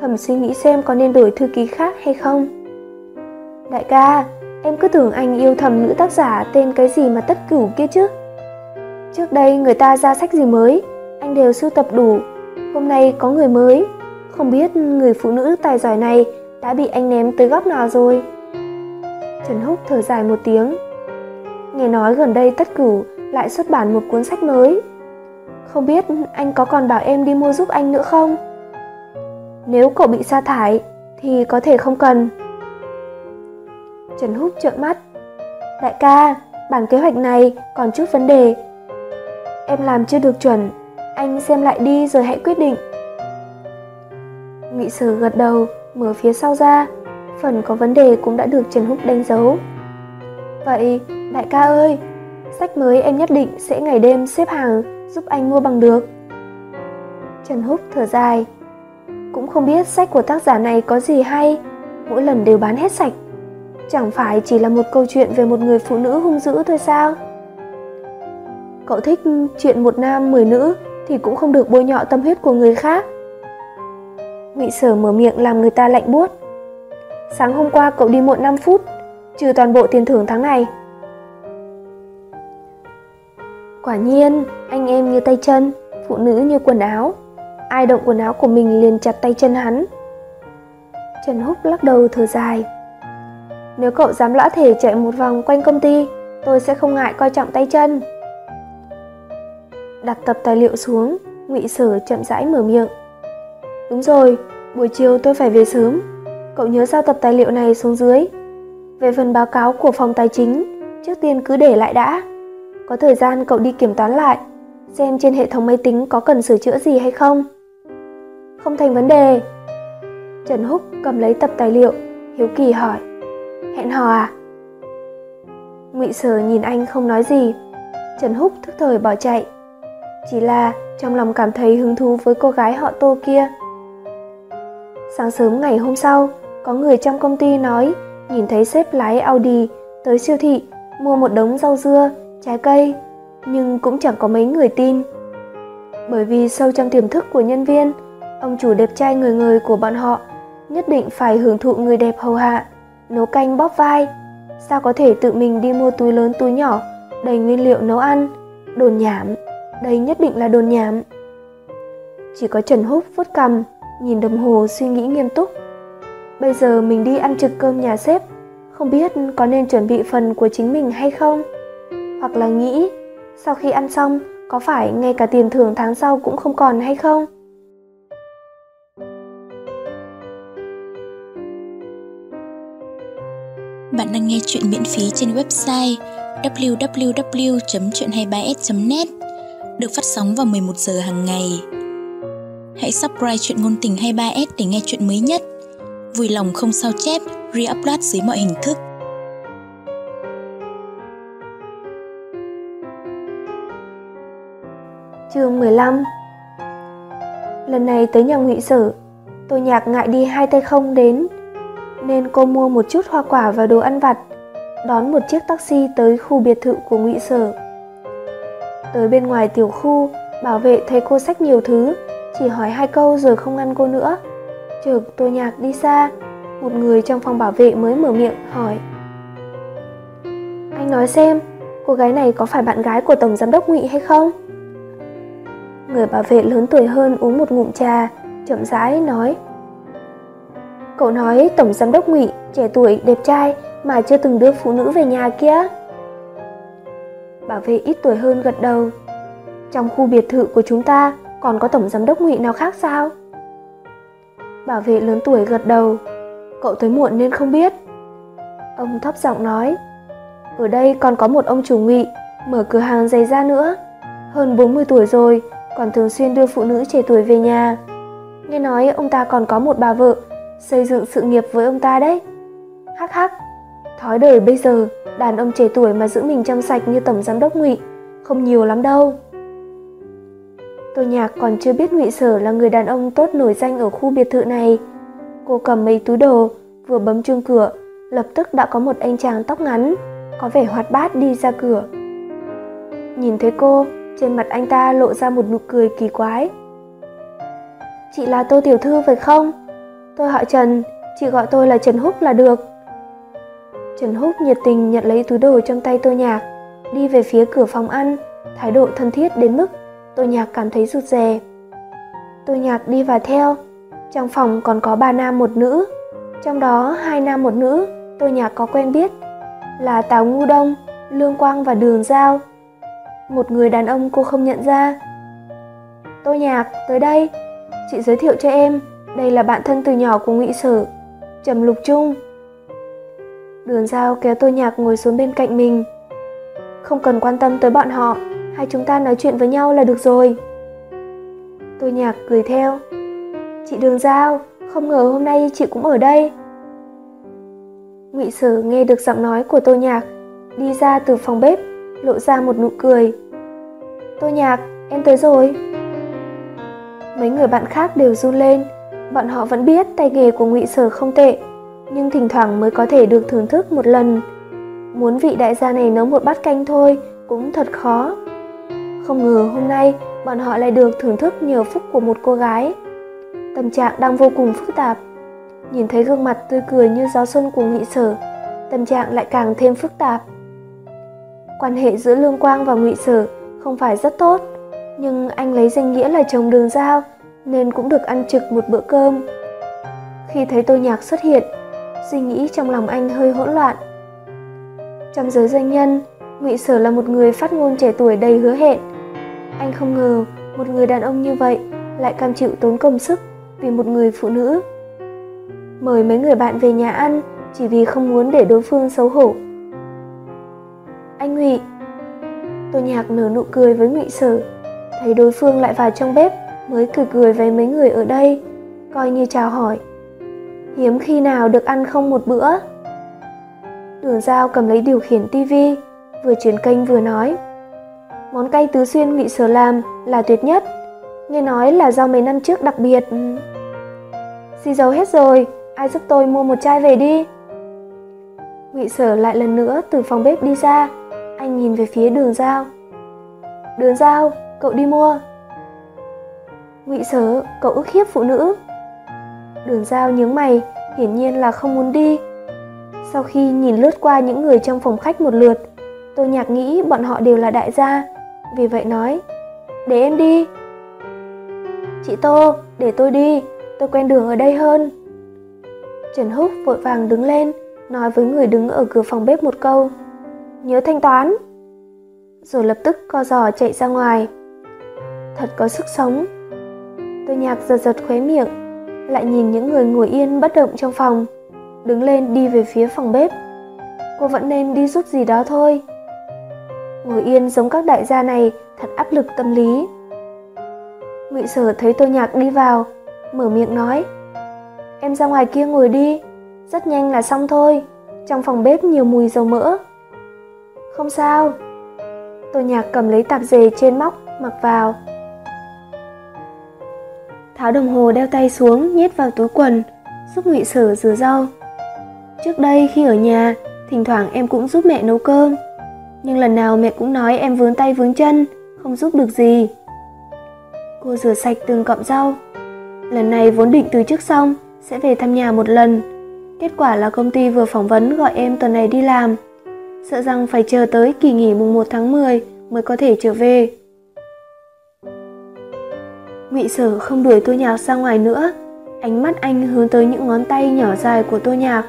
Speaker 1: thầm suy nghĩ xem có nên đổi thư ký khác hay không. Đại ca, em cứ tưởng anh yêu thầm nữ tác giả tên cái gì mà tất cửu kia chứ. Trước đây người ta ra sách gì mới, anh đều sưu tập đủ. Hôm nay có người mới, không biết người phụ nữ tài giỏi này đã bị anh ném tới góc nào rồi. Trần Húc thở dài một tiếng. Nghe nói gần đây tất cửu lại xuất bản một cuốn sách mới. Không biết anh có còn bảo em đi mua giúp anh nữa không? Nếu cậu bị sa thải thì có thể không cần. Trần Húc trợn mắt. Đại ca, bản kế hoạch này còn chút vấn đề. Em làm chưa được chuẩn, anh xem lại đi rồi hãy quyết định. Nghị sử gật đầu, mở phía sau ra, phần có vấn đề cũng đã được Trần Húc đánh dấu. Vậy, đại ca ơi, sách mới em nhất định sẽ ngày đêm xếp hàng giúp anh mua bằng được. Trần Húc thở dài, cũng không biết sách của tác giả này có gì hay, mỗi lần đều bán hết sạch. Chẳng phải chỉ là một câu chuyện về một người phụ nữ hung dữ thôi sao? Cậu thích chuyện một nam mười nữ thì cũng không được bôi nhọ tâm huyết của người khác. Ngụy Sở mở miệng làm người ta lạnh buốt. Sáng hôm qua cậu đi muộn 5 phút, trừ toàn bộ tiền thưởng tháng này. Quả nhiên, anh em như tay chân, phụ nữ như quần áo. Ai động quần áo của mình liền chặt tay chân hắn. Trần Húc lắc đầu thở dài. Nếu cậu dám lõa thể chạy một vòng quanh công ty, tôi sẽ không ngại coi trọng tay chân. Đặt tập tài liệu xuống, Ngụy Sở chậm rãi mở miệng. Đúng rồi, buổi chiều tôi phải về sớm. Cậu nhớ giao tập tài liệu này xuống dưới. Về phần báo cáo của phòng tài chính, trước tiên cứ để lại đã. Có thời gian cậu đi kiểm toán lại, xem trên hệ thống máy tính có cần sửa chữa gì hay không. Không thành vấn đề. Trần Húc cầm lấy tập tài liệu, hiếu kỳ hỏi. Hẹn hò à? Ngụy Sở nhìn anh không nói gì. Trần Húc thức thời bỏ chạy. Chỉ là trong lòng cảm thấy hứng thú với cô gái họ Tô kia. Sáng sớm ngày hôm sau, có người trong công ty nói nhìn thấy sếp lái Audi tới siêu thị mua một đống rau dưa, trái cây, nhưng cũng chẳng có mấy người tin. Bởi vì sâu trong tiềm thức của nhân viên, ông chủ đẹp trai người người của bọn họ nhất định phải hưởng thụ người đẹp hầu hạ, nấu canh bóp vai. Sao có thể tự mình đi mua túi lớn túi nhỏ đầy nguyên liệu nấu ăn, đồn nhảm, đây nhất định là đồn nhảm. Chỉ có Trần Húc vuốt cằm, nhìn đồng hồ suy nghĩ nghiêm túc. Bây giờ mình đi ăn trực cơm nhà sếp, không biết có nên chuẩn bị phần của chính mình hay không? Hoặc là nghĩ, sau khi ăn xong, có phải ngay cả tiền thưởng tháng sau cũng không còn hay không?
Speaker 2: Bạn đang nghe chuyện miễn phí trên website www.chuyện23s.net được phát sóng vào 11 giờ hàng ngày. Hãy subscribe chuyện ngôn tình 23S để nghe chuyện mới nhất. Vui lòng không sao chép, re-upload dưới mọi hình thức.
Speaker 1: Chương 15 Lần này tới nhà ngụy sở, tôi nhạc ngại đi hai tay không đến, nên cô mua một chút hoa quả và đồ ăn vặt, đón một chiếc taxi tới khu biệt thự của ngụy sở. Tới bên ngoài tiểu khu, bảo vệ thấy cô sách nhiều thứ, chỉ hỏi hai câu rồi không ngăn cô nữa. Chợt Tô nhạc đi xa, một người trong phòng bảo vệ mới mở miệng hỏi. Anh nói xem, cô gái này có phải bạn gái của Tổng Giám đốc Ngụy hay không? Người bảo vệ lớn tuổi hơn uống một ngụm trà, chậm rãi nói. Cậu nói Tổng Giám đốc Ngụy trẻ tuổi, đẹp trai mà chưa từng đưa phụ nữ về nhà kia. Bảo vệ ít tuổi hơn gật đầu. Trong khu biệt thự của chúng ta còn có tổng giám đốc ngụy nào khác sao? Bảo vệ lớn tuổi gật đầu. Cậu tới muộn nên không biết. Ông thấp giọng nói. Ở đây còn có một ông chủ ngụy mở cửa hàng giày da nữa. Hơn 40 tuổi rồi còn thường xuyên đưa phụ nữ trẻ tuổi về nhà. Nghe nói ông ta còn có một bà vợ xây dựng sự nghiệp với ông ta đấy hắc hắc Thói đời bây giờ, đàn ông trẻ tuổi mà giữ mình trong sạch như tổng giám đốc Ngụy không nhiều lắm đâu. Tô Nhạc còn chưa biết Ngụy Sở là người đàn ông tốt nổi danh ở khu biệt thự này. Cô cầm mấy túi đồ, vừa bấm chuông cửa, lập tức đã có một anh chàng tóc ngắn, có vẻ hoạt bát đi ra cửa. Nhìn thấy cô, trên mặt anh ta lộ ra một nụ cười kỳ quái. Chị là Tô Tiểu Thư phải không? Tôi họ Trần, chị gọi tôi là Trần Húc là được. Trần Húc nhiệt tình nhận lấy túi đồ trong tay Tô Nhạc, đi về phía cửa phòng ăn, thái độ thân thiết đến mức Tô Nhạc cảm thấy rụt rè. Tô Nhạc đi vào theo, trong phòng còn có ba nam một nữ, trong đó hai nam một nữ Tô Nhạc có quen biết là Tào Ngu Đông, Lương Quang và Đường Giao. Một người đàn ông cô không nhận ra. Tô Nhạc, tới đây, chị giới thiệu cho em, đây là bạn thân từ nhỏ của Ngụy sử Trầm Lục Trung. Đường Giao kéo Tô Nhạc ngồi xuống bên cạnh mình. Không cần quan tâm tới bọn họ, hai chúng ta nói chuyện với nhau là được rồi. Tô Nhạc cười theo. Chị Đường Giao, không ngờ hôm nay chị cũng ở đây. Ngụy sử nghe được giọng nói của Tô Nhạc, đi ra từ phòng bếp, lộ ra một nụ cười. Tô Nhạc, em tới rồi. Mấy người bạn khác đều run lên, bọn họ vẫn biết tay nghề của Ngụy Sở không tệ, nhưng thỉnh thoảng mới có thể được thưởng thức một lần. Muốn vị đại gia này nấu một bát canh thôi cũng thật khó. Không ngờ hôm nay bọn họ lại được thưởng thức nhờ phúc của một cô gái. Tâm trạng đang vô cùng phức tạp. Nhìn thấy gương mặt tươi cười như gió xuân của Ngụy Sở, tâm trạng lại càng thêm phức tạp. Quan hệ giữa Lương Quang và Ngụy Sở không phải rất tốt, nhưng anh lấy danh nghĩa là chồng Đường Giao nên cũng được ăn trực một bữa cơm. Khi thấy Tô Nhạc xuất hiện, suy nghĩ trong lòng anh hơi hỗn loạn. Trong giới doanh nhân, Ngụy Sở là một người phát ngôn trẻ tuổi đầy hứa hẹn. Anh không ngờ một người đàn ông như vậy lại cam chịu tốn công sức vì một người phụ nữ. Mời mấy người bạn về nhà ăn chỉ vì không muốn để đối phương xấu hổ. Anh Ngụy, Tô Nhạc nở nụ cười với Ngụy Sở, thấy đối phương lại vào trong bếp mới cười cười với mấy người ở đây, coi như chào hỏi. Hiếm khi nào được ăn không một bữa. Đường Giao cầm lấy điều khiển tivi, vừa chuyển kênh vừa nói. Món cay tứ xuyên Ngụy Sở làm là tuyệt nhất, nghe nói là do mấy năm trước đặc biệt. Ừ. Xì dầu hết rồi, ai giúp tôi mua một chai về đi. Ngụy Sở lại lần nữa từ phòng bếp đi ra, anh nhìn về phía đường Giao. Đường Giao, cậu đi mua. Ngụy sớ cậu ức hiếp phụ nữ. Đường Giao nhướng mày, hiển nhiên là không muốn đi. Sau khi nhìn lướt qua những người trong phòng khách một lượt, tôi Nhạc nghĩ bọn họ đều là đại gia, vì vậy nói, để em đi. Chị Tô, để tôi đi, tôi quen đường ở đây hơn. Trần Húc vội vàng đứng lên, nói với người đứng ở cửa phòng bếp một câu, nhớ thanh toán. Rồi lập tức co giò chạy ra ngoài. Thật có sức sống. Tôi nhạc giật giật khóe miệng, lại nhìn những người ngồi yên bất động trong phòng, đứng lên đi về phía phòng bếp. Cô vẫn nên đi rút gì đó thôi. Ngồi yên giống các đại gia này thật áp lực tâm lý. Ngụy Sở thấy tôi Nhạc đi vào, mở miệng nói: "Em ra ngoài kia ngồi đi, rất nhanh là xong thôi. Trong phòng bếp nhiều mùi dầu mỡ." "Không sao." Tôi Nhạc cầm lấy tạp dề trên móc mặc vào. Tháo đồng hồ đeo tay xuống nhét vào túi quần, giúp Ngụy Sở rửa rau. Trước đây khi ở nhà, thỉnh thoảng em cũng giúp mẹ nấu cơm, nhưng lần nào mẹ cũng nói em vướng tay vướng chân, không giúp được gì. Cô rửa sạch từng cọng rau. Lần này vốn định từ trước xong sẽ về thăm nhà một lần. Kết quả là công ty vừa phỏng vấn gọi em tuần này đi làm. Sợ rằng phải chờ tới kỳ nghỉ mùng 1 tháng 10 mới có thể trở về. Ngụy Sở không đuổi Tô Nhạc ra ngoài nữa, ánh mắt anh hướng tới những ngón tay nhỏ dài của Tô Nhạc.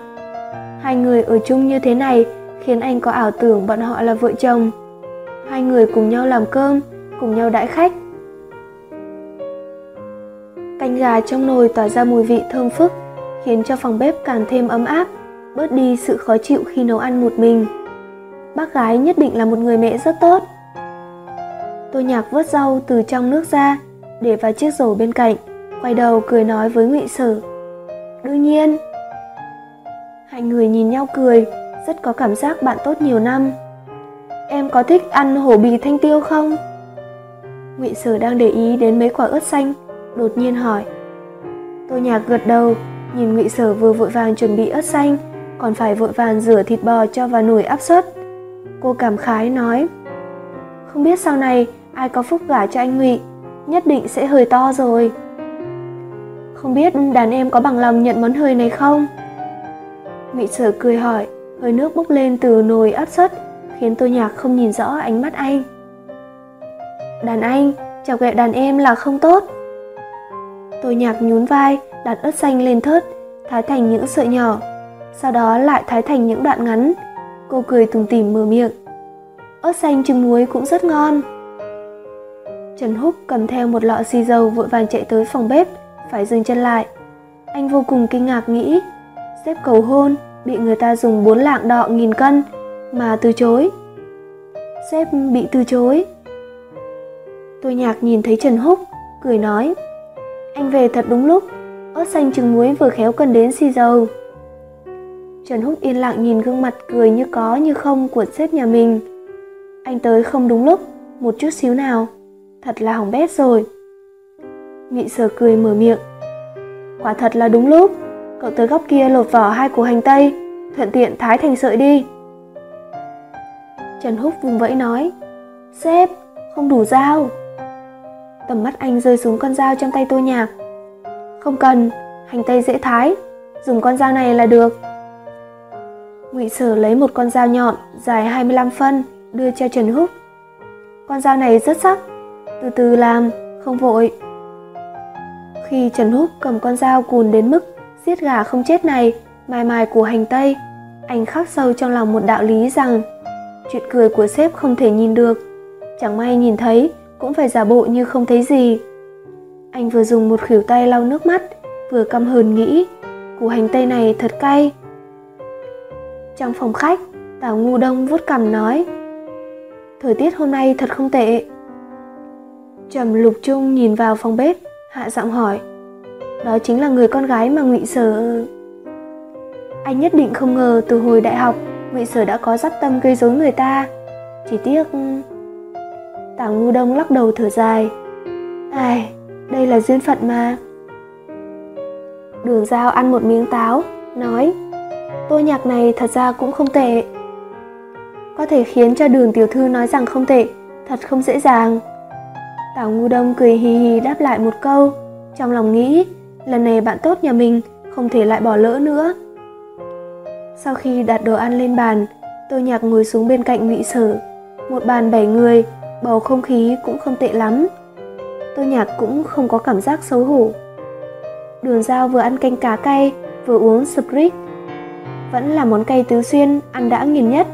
Speaker 1: Hai người ở chung như thế này khiến anh có ảo tưởng bọn họ là vợ chồng. Hai người cùng nhau làm cơm, cùng nhau đãi khách. Canh gà trong nồi tỏa ra mùi vị thơm phức, khiến cho phòng bếp càng thêm ấm áp, bớt đi sự khó chịu khi nấu ăn một mình. Bác gái nhất định là một người mẹ rất tốt. Tô Nhạc vớt rau từ trong nước ra, để vào chiếc rổ bên cạnh, quay đầu cười nói với Ngụy Sở. Đương nhiên. Hai người nhìn nhau cười, rất có cảm giác bạn tốt nhiều năm. Em có thích ăn hổ bì thanh tiêu không? Ngụy Sở đang để ý đến mấy quả ớt xanh, đột nhiên hỏi. Tôi Nhạc gật đầu, nhìn Ngụy Sở vừa vội vàng chuẩn bị ớt xanh, còn phải vội vàng rửa thịt bò cho vào nồi áp suất. Cô cảm khái nói: "Không biết sau này ai có phúc gả cho anh Ngụy, nhất định sẽ hơi to rồi." Không biết đàn em có bằng lòng nhận món hơi này không? Ngụy Sở cười hỏi, hơi nước bốc lên từ nồi áp suất, khiến tôi Nhạc không nhìn rõ ánh mắt anh. Đàn anh, chọc ghẹo đàn em là không tốt. Tôi Nhạc nhún vai, đặt ớt xanh lên thớt, thái thành những sợi nhỏ, sau đó lại thái thành những đoạn ngắn. Cô cười tùng tìm mở miệng. Ớt xanh trứng muối cũng rất ngon. Trần Húc cầm theo một lọ xì dầu vội vàng chạy tới phòng bếp, phải dừng chân lại. Anh vô cùng kinh ngạc nghĩ, xếp cầu hôn bị người ta dùng bốn lạng đọ nghìn cân mà từ chối. Xếp bị từ chối. Tôi nhạc nhìn thấy Trần Húc, cười nói, anh về thật đúng lúc, ớt xanh trứng muối vừa khéo cần đến xì dầu. Trần Húc yên lặng nhìn gương mặt cười như có như không của sếp nhà mình. Anh tới không đúng lúc, một chút xíu nào, thật là hỏng bét rồi. Nghị sở cười mở miệng. Quả thật là đúng lúc, cậu tới góc kia lột vỏ hai củ hành tây, thuận tiện thái thành sợi đi. Trần Húc vùng vẫy nói, Sếp, không đủ dao. Tầm mắt anh rơi xuống con dao trong tay tôi nhạc. Không cần, hành tây dễ thái, dùng con dao này là được. Ngụy Sở lấy một con dao nhọn dài 25 phân đưa cho Trần Húc. Con dao này rất sắc, từ từ làm, không vội. Khi Trần Húc cầm con dao cùn đến mức giết gà không chết này, mài mài của hành tây, anh khắc sâu trong lòng một đạo lý rằng chuyện cười của sếp không thể nhìn được. Chẳng may nhìn thấy, cũng phải giả bộ như không thấy gì. Anh vừa dùng một khỉu tay lau nước mắt, vừa căm hờn nghĩ, củ hành tây này thật cay. Trong phòng khách, Tào Ngu Đông vuốt cằm nói, thời tiết hôm nay thật không tệ. Trầm Lục Trung nhìn vào phòng bếp, hạ giọng hỏi, đó chính là người con gái mà Ngụy Sở anh nhất định không ngờ từ hồi đại học ngụy sở đã có dắt tâm gây rối người ta. Chỉ tiếc Tả ngu đông lắc đầu thở dài ai đây là duyên phận mà. Đường giao ăn một miếng táo nói tô nhạc này thật ra cũng không tệ. Có thể khiến cho đường tiểu thư nói rằng không tệ thật không dễ dàng tào ngu đông cười hì hì đáp lại một câu trong lòng nghĩ lần này bạn tốt nhà mình không thể lại bỏ lỡ nữa sau khi đặt đồ ăn lên bàn, tôi nhạc ngồi xuống bên cạnh ngụy sở. Một bàn bảy người, bầu không khí cũng không tệ lắm. Tôi nhạc cũng không có cảm giác xấu hổ. Đường dao vừa ăn canh cá cay, vừa uống Sprite. Vẫn là món cay tứ xuyên, ăn đã nghiền nhất.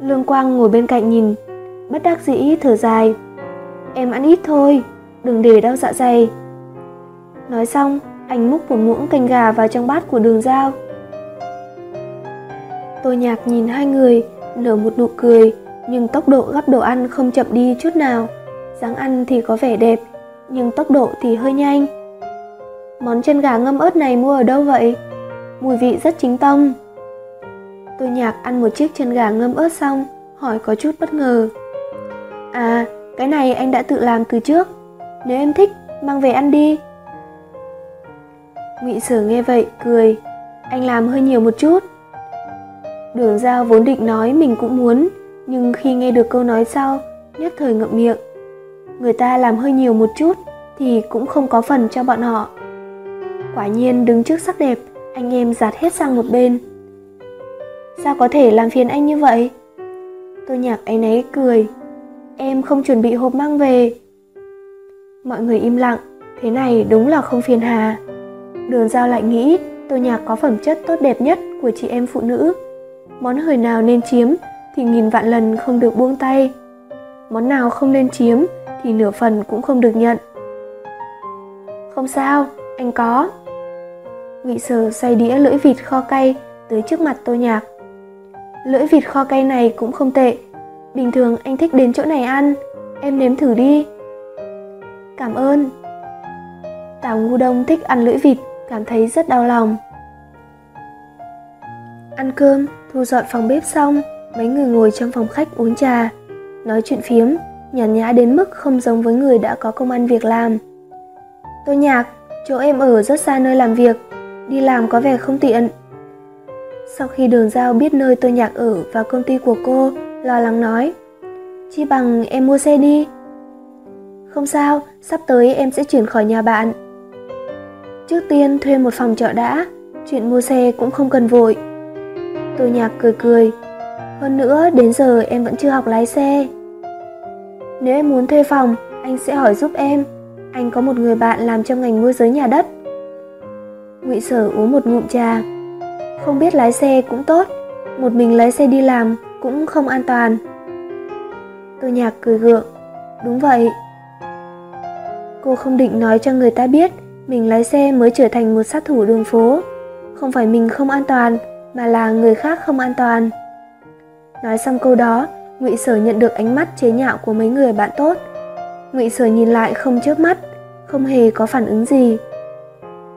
Speaker 1: Lương Quang ngồi bên cạnh nhìn, bất đắc dĩ thở dài. Em ăn ít thôi, đừng để đau dạ dày. Nói xong, anh múc một muỗng canh gà vào trong bát của đường dao. Tô nhạc nhìn hai người, nở một nụ cười, nhưng tốc độ gắp đồ ăn không chậm đi chút nào. dáng ăn thì có vẻ đẹp, nhưng tốc độ thì hơi nhanh. Món chân gà ngâm ớt này mua ở đâu vậy? Mùi vị rất chính tông. Tô nhạc ăn một chiếc chân gà ngâm ớt xong, hỏi có chút bất ngờ. À, cái này anh đã tự làm từ trước. Nếu em thích, mang về ăn đi. Ngụy Sở nghe vậy, cười. Anh làm hơi nhiều một chút. Đường Giao vốn định nói mình cũng muốn, nhưng khi nghe được câu nói sau, nhất thời ngậm miệng. Người ta làm hơi nhiều một chút thì cũng không có phần cho bọn họ. Quả nhiên đứng trước sắc đẹp, anh em giạt hết sang một bên. Sao có thể làm phiền anh như vậy? Tôi nhạc áy náy cười. Em không chuẩn bị hộp mang về. Mọi người im lặng, thế này đúng là không phiền hà. Đường giao lại nghĩ tô nhạc có phẩm chất tốt đẹp nhất của chị em phụ nữ. Món hời nào nên chiếm thì nghìn vạn lần không được buông tay. Món nào không nên chiếm thì nửa phần cũng không được nhận. Không sao anh có. Ngụy sở xoay đĩa lưỡi vịt kho cay tới trước mặt tô nhạc lưỡi vịt kho cay này cũng không tệ bình thường anh thích đến chỗ này ăn em nếm thử đi cảm ơn tào ngu đông thích ăn lưỡi vịt cảm thấy rất đau lòng Ăn cơm, thu dọn phòng bếp xong, mấy người ngồi trong phòng khách uống trà, nói chuyện phiếm, nhàn nhã đến mức không giống với người đã có công ăn việc làm. Tôi nhạc, chỗ em ở rất xa nơi làm việc, đi làm có vẻ không tiện. Sau khi đường giao biết nơi tôi nhạc ở và công ty của cô, lo lắng nói, chi bằng em mua xe đi. Không sao, sắp tới em sẽ chuyển khỏi nhà bạn. Trước tiên thuê một phòng trọ đã, chuyện mua xe cũng không cần vội. Tôi nhạc cười cười, hơn nữa đến giờ em vẫn chưa học lái xe. Nếu em muốn thuê phòng, anh sẽ hỏi giúp em. Anh có một người bạn làm trong ngành môi giới nhà đất. Ngụy Sở uống một ngụm trà. Không biết lái xe cũng tốt, một mình lái xe đi làm cũng không an toàn. Tôi nhạc cười gượng. Đúng vậy. Cô không định nói cho người ta biết mình lái xe mới trở thành một sát thủ đường phố. Không phải mình không an toàn, mà là người khác không an toàn. Nói xong câu đó, Ngụy Sở nhận được ánh mắt chế nhạo của mấy người bạn tốt. Ngụy Sở nhìn lại không chớp mắt, không hề có phản ứng gì.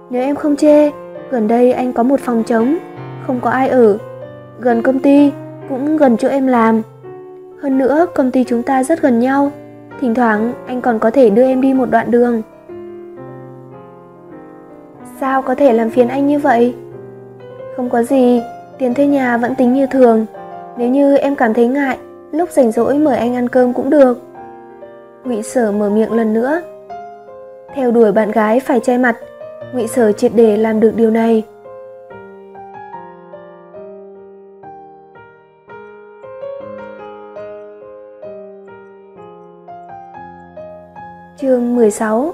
Speaker 1: Nếu em không chê, gần đây anh có một phòng trống, không có ai ở, gần công ty, cũng gần chỗ em làm. Hơn nữa, công ty chúng ta rất gần nhau, thỉnh thoảng anh còn có thể đưa em đi một đoạn đường. Sao có thể làm phiền anh như vậy? Không có gì, tiền thuê nhà vẫn tính như thường. Nếu như em cảm thấy ngại, lúc rảnh rỗi mời anh ăn cơm cũng được. Ngụy Sở mở miệng lần nữa. Theo đuổi bạn gái phải che mặt, Ngụy Sở triệt để làm được điều này. Chương 16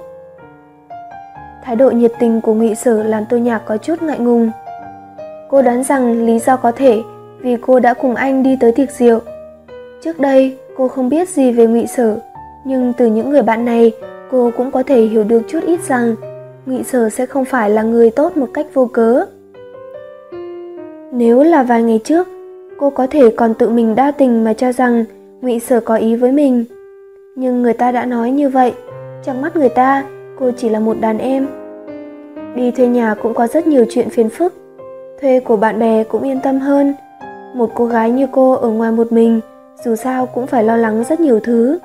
Speaker 1: Thái độ nhiệt tình của Ngụy Sở làm tôi Nhạc có chút ngại ngùng. Cô đoán rằng lý do có thể vì cô đã cùng anh đi tới tiệc rượu. Trước đây, cô không biết gì về Ngụy Sở, nhưng từ những người bạn này, cô cũng có thể hiểu được chút ít rằng Ngụy Sở sẽ không phải là người tốt một cách vô cớ. Nếu là vài ngày trước, cô có thể còn tự mình đa tình mà cho rằng Ngụy Sở có ý với mình. Nhưng người ta đã nói như vậy, trong mắt người ta, cô chỉ là một đàn em. Đi thuê nhà cũng có rất nhiều chuyện phiền phức, thuê của bạn bè cũng yên tâm hơn. Một cô gái như cô ở ngoài một mình, dù sao cũng phải lo lắng rất nhiều thứ.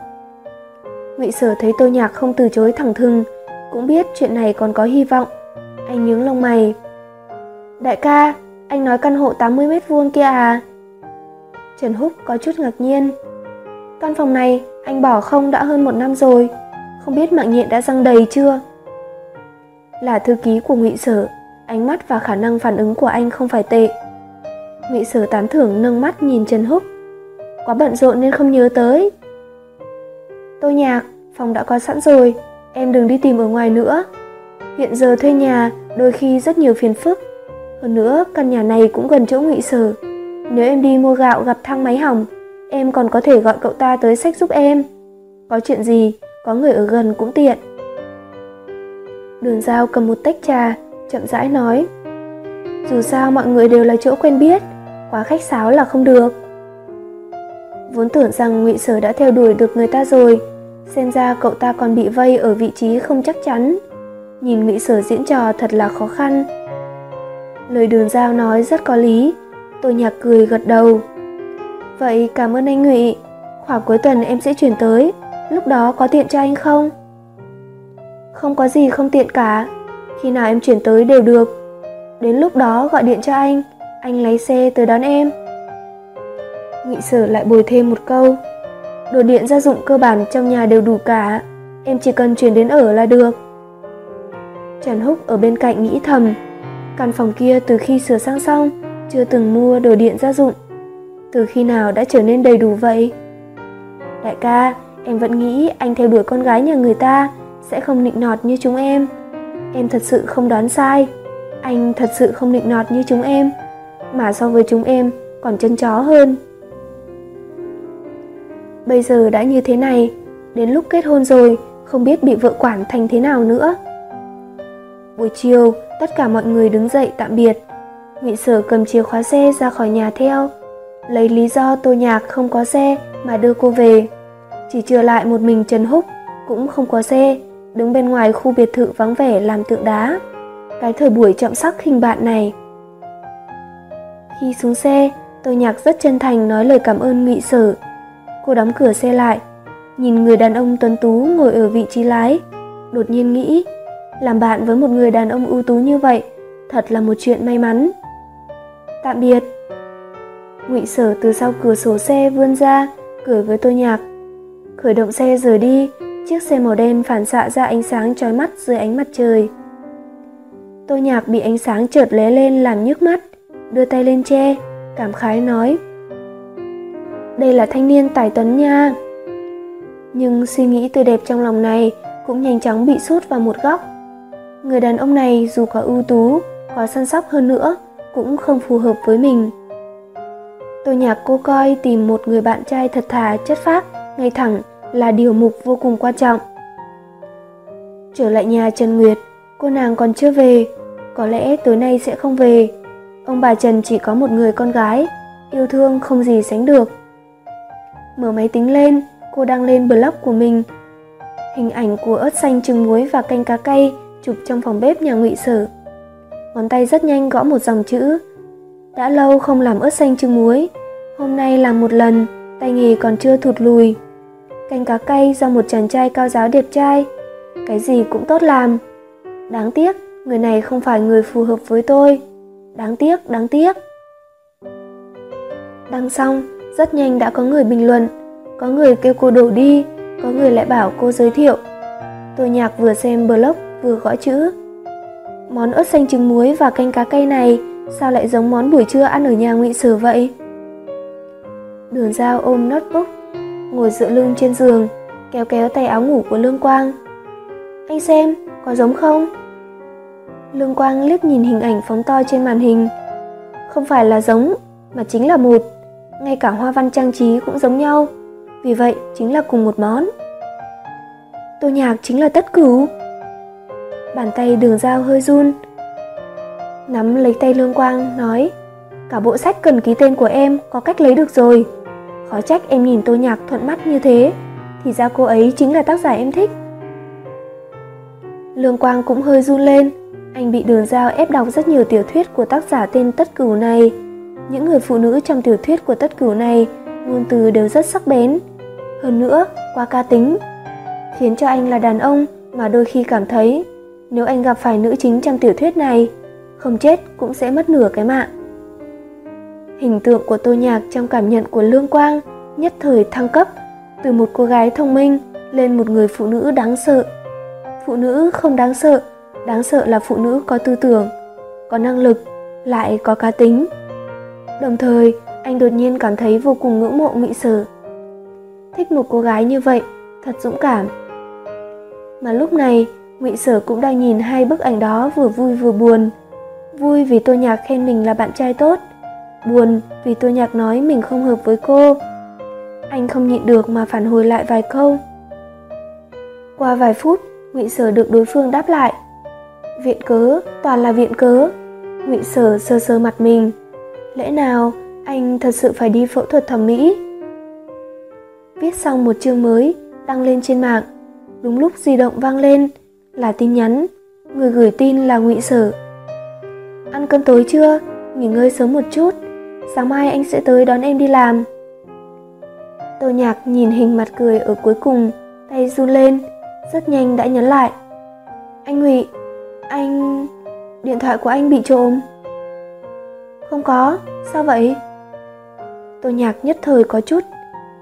Speaker 1: Ngụy Sở thấy Tô Nhạc không từ chối thẳng thừng, cũng biết chuyện này còn có hy vọng. Anh nhướng lông mày. Đại ca, anh nói căn hộ 80 mét vuông kia à? Trần Húc có chút ngạc nhiên. Căn phòng này anh bỏ không đã hơn một năm rồi, không biết mạng nhện đã răng đầy chưa? Là thư ký của Ngụy Sở, ánh mắt và khả năng phản ứng của anh không phải tệ. Ngụy Sở tán thưởng nâng mắt nhìn Trần Húc. Quá bận rộn nên không nhớ tới. Tô Nhạc, phòng đã có sẵn rồi, em đừng đi tìm ở ngoài nữa. Hiện giờ thuê nhà đôi khi rất nhiều phiền phức. Hơn nữa, căn nhà này cũng gần chỗ Ngụy Sở. Nếu em đi mua gạo gặp thang máy hỏng, em còn có thể gọi cậu ta tới sách giúp em. Có chuyện gì, có người ở gần cũng tiện. Đường Giao cầm một tách trà, chậm rãi nói. Dù sao mọi người đều là chỗ quen biết, quá khách sáo là không được. Vốn tưởng rằng ngụy Sở đã theo đuổi được người ta rồi, xem ra cậu ta còn bị vây ở vị trí không chắc chắn. Nhìn ngụy Sở diễn trò thật là khó khăn. Lời đường giao nói rất có lý, tôi nhạc cười gật đầu. Vậy cảm ơn anh Ngụy, khoảng cuối tuần em sẽ chuyển tới, lúc đó có tiện cho anh không? Không có gì không tiện cả, khi nào em chuyển tới đều được. Đến lúc đó gọi điện cho anh, anh lấy xe tới đón em. Ngụy Sở lại bồi thêm một câu. Đồ điện gia dụng cơ bản trong nhà đều đủ cả, em chỉ cần chuyển đến ở là được. Trần Húc ở bên cạnh nghĩ thầm, căn phòng kia từ khi sửa sang xong, chưa từng mua đồ điện gia dụng. Từ khi nào đã trở nên đầy đủ vậy? Đại ca, em vẫn nghĩ anh theo đuổi con gái nhà người ta sẽ không nịnh nọt như chúng em. Em thật sự không đoán sai. Anh thật sự không nịnh nọt như chúng em, mà so với chúng em còn chân chó hơn. Bây giờ đã như thế này, đến lúc kết hôn rồi, không biết bị vợ quản thành thế nào nữa. Buổi chiều, tất cả mọi người đứng dậy tạm biệt. Ngụy Sở cầm chìa khóa xe ra khỏi nhà theo, lấy lý do Tô Nhạc không có xe mà đưa cô về. Chỉ trừ lại một mình Trần Húc cũng không có xe, đứng bên ngoài khu biệt thự vắng vẻ làm tượng đá. Cái thời buổi chậm sắc hình bạn này. Khi xuống xe, tôi nhạc rất chân thành nói lời cảm ơn ngụy sở. Cô đóng cửa xe lại, nhìn người đàn ông tuấn tú ngồi ở vị trí lái. Đột nhiên nghĩ, làm bạn với một người đàn ông ưu tú như vậy, thật là một chuyện may mắn. Tạm biệt. Ngụy sở từ sau cửa sổ xe vươn ra, cười với tôi nhạc. Khởi động xe rời đi, chiếc xe màu đen phản xạ ra ánh sáng chói mắt dưới ánh mặt trời. Tôi nhạc bị ánh sáng chợt lé lên làm nhức mắt, đưa tay lên che, cảm khái nói. Đây là thanh niên tài tuấn nha. Nhưng suy nghĩ tươi đẹp trong lòng này cũng nhanh chóng bị sút vào một góc. Người đàn ông này dù có ưu tú, có săn sóc hơn nữa, cũng không phù hợp với mình. Tô nhạc cô coi tìm một người bạn trai thật thà, chất phác, ngay thẳng là điều mục vô cùng quan trọng. Trở lại nhà Trần Nguyệt, cô nàng còn chưa về, có lẽ tối nay sẽ không về. Ông bà Trần chỉ có một người con gái, yêu thương không gì sánh được. Mở máy tính lên, cô đăng lên blog của mình. Hình ảnh của ớt xanh trứng muối và canh cá cay chụp trong phòng bếp nhà ngụy sở. Ngón tay rất nhanh gõ một dòng chữ. Đã lâu không làm ớt xanh trứng muối, hôm nay làm một lần, tay nghề còn chưa thụt lùi. Canh cá cay do một chàng trai cao giáo đẹp trai, cái gì cũng tốt làm. Đáng tiếc, người này không phải người phù hợp với tôi. Đáng tiếc, đáng tiếc. Đăng xong, rất nhanh đã có người bình luận, có người kêu cô đổ đi, có người lại bảo cô giới thiệu. Tôi nhạc vừa xem blog vừa gõ chữ. Món ớt xanh trứng muối và canh cá cay này sao lại giống món buổi trưa ăn ở nhà ngụy Sử vậy? Đường dao ôm notebook, ngồi dựa lưng trên giường, kéo kéo tay áo ngủ của Lương Quang. Anh xem, có giống không? Lương Quang liếc nhìn hình ảnh phóng to trên màn hình. Không phải là giống, mà chính là một. Ngay cả hoa văn trang trí cũng giống nhau. Vì vậy, chính là cùng một món. Tô nhạc chính là tất cửu. Bàn tay đường dao hơi run. Nắm lấy tay Lương Quang, nói Cả bộ sách cần ký tên của em có cách lấy được rồi. Khó trách em nhìn tô nhạc thuận mắt như thế. Thì ra cô ấy chính là tác giả em thích. Lương Quang cũng hơi run lên, anh bị đường giao ép đọc rất nhiều tiểu thuyết của tác giả tên Tất Cửu này. Những người phụ nữ trong tiểu thuyết của Tất Cửu này, ngôn từ đều rất sắc bén. Hơn nữa, qua ca tính, khiến cho anh là đàn ông mà đôi khi cảm thấy nếu anh gặp phải nữ chính trong tiểu thuyết này, không chết cũng sẽ mất nửa cái mạng. Hình tượng của Tô Nhạc trong cảm nhận của Lương Quang nhất thời thăng cấp từ một cô gái thông minh lên một người phụ nữ đáng sợ. Phụ nữ không đáng sợ đáng sợ là phụ nữ có tư tưởng, có năng lực, lại có cá tính đồng thời, anh đột nhiên cảm thấy vô cùng ngưỡng mộ ngụy sở thích một cô gái như vậy, thật dũng cảm mà lúc này, ngụy sở cũng đang nhìn hai bức ảnh đó vừa vui vừa buồn vui vì tô nhạc khen mình là bạn trai tốt. Buồn vì tô nhạc nói mình không hợp với cô. Anh không nhịn được mà phản hồi lại vài câu. Qua vài phút, ngụy sở được đối phương đáp lại. Viện cớ, toàn là viện cớ. Ngụy sở sơ sơ mặt mình. Lẽ nào anh thật sự phải đi phẫu thuật thẩm mỹ? Viết xong một chương mới, đăng lên trên mạng. Đúng lúc di động vang lên, là tin nhắn. Người gửi tin là ngụy sở ăn cơm tối chưa nghỉ ngơi sớm một chút sáng mai anh sẽ tới đón em đi làm tô nhạc nhìn hình mặt cười ở cuối cùng tay run lên rất nhanh đã nhấn lại anh ngụy anh... điện thoại của anh bị trộm. Không có, sao vậy? Tô nhạc nhất thời có chút,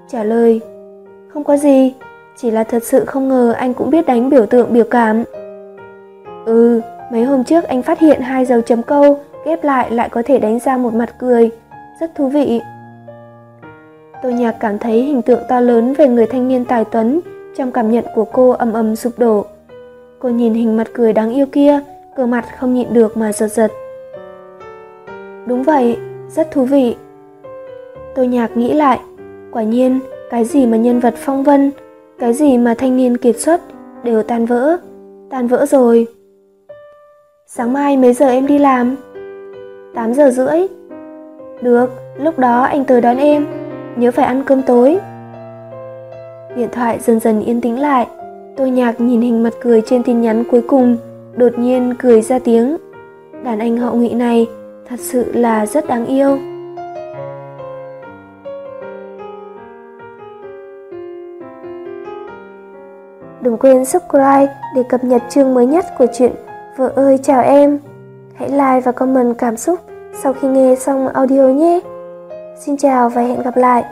Speaker 1: trả lời. Không có gì, chỉ là thật sự không ngờ anh cũng biết đánh biểu tượng biểu cảm. Ừ, mấy hôm trước anh phát hiện hai dấu chấm câu ghép lại lại có thể đánh ra một mặt cười, rất thú vị. Tô nhạc cảm thấy hình tượng to lớn về người thanh niên tài tuấn trong cảm nhận của cô ầm ầm sụp đổ. Cô nhìn hình mặt cười đáng yêu kia, cơ mặt không nhịn được mà giật giật. Đúng vậy, rất thú vị. Tôi nhạc nghĩ lại, quả nhiên, cái gì mà nhân vật phong vân, cái gì mà thanh niên kiệt xuất đều tan vỡ, tan vỡ rồi. Sáng mai mấy giờ em đi làm? 8 giờ rưỡi. Được, lúc đó anh tới đón em, nhớ phải ăn cơm tối. Điện thoại dần dần yên tĩnh lại, Tôi nhạc nhìn hình mặt cười trên tin nhắn cuối cùng, đột nhiên cười ra tiếng. Đàn anh họ ngụy này, thật sự là rất đáng yêu. Đừng quên subscribe để cập nhật chương mới nhất của chuyện Vợ ơi, chào em. Hãy like và comment cảm xúc sau khi nghe xong audio nhé. Xin chào và hẹn gặp lại.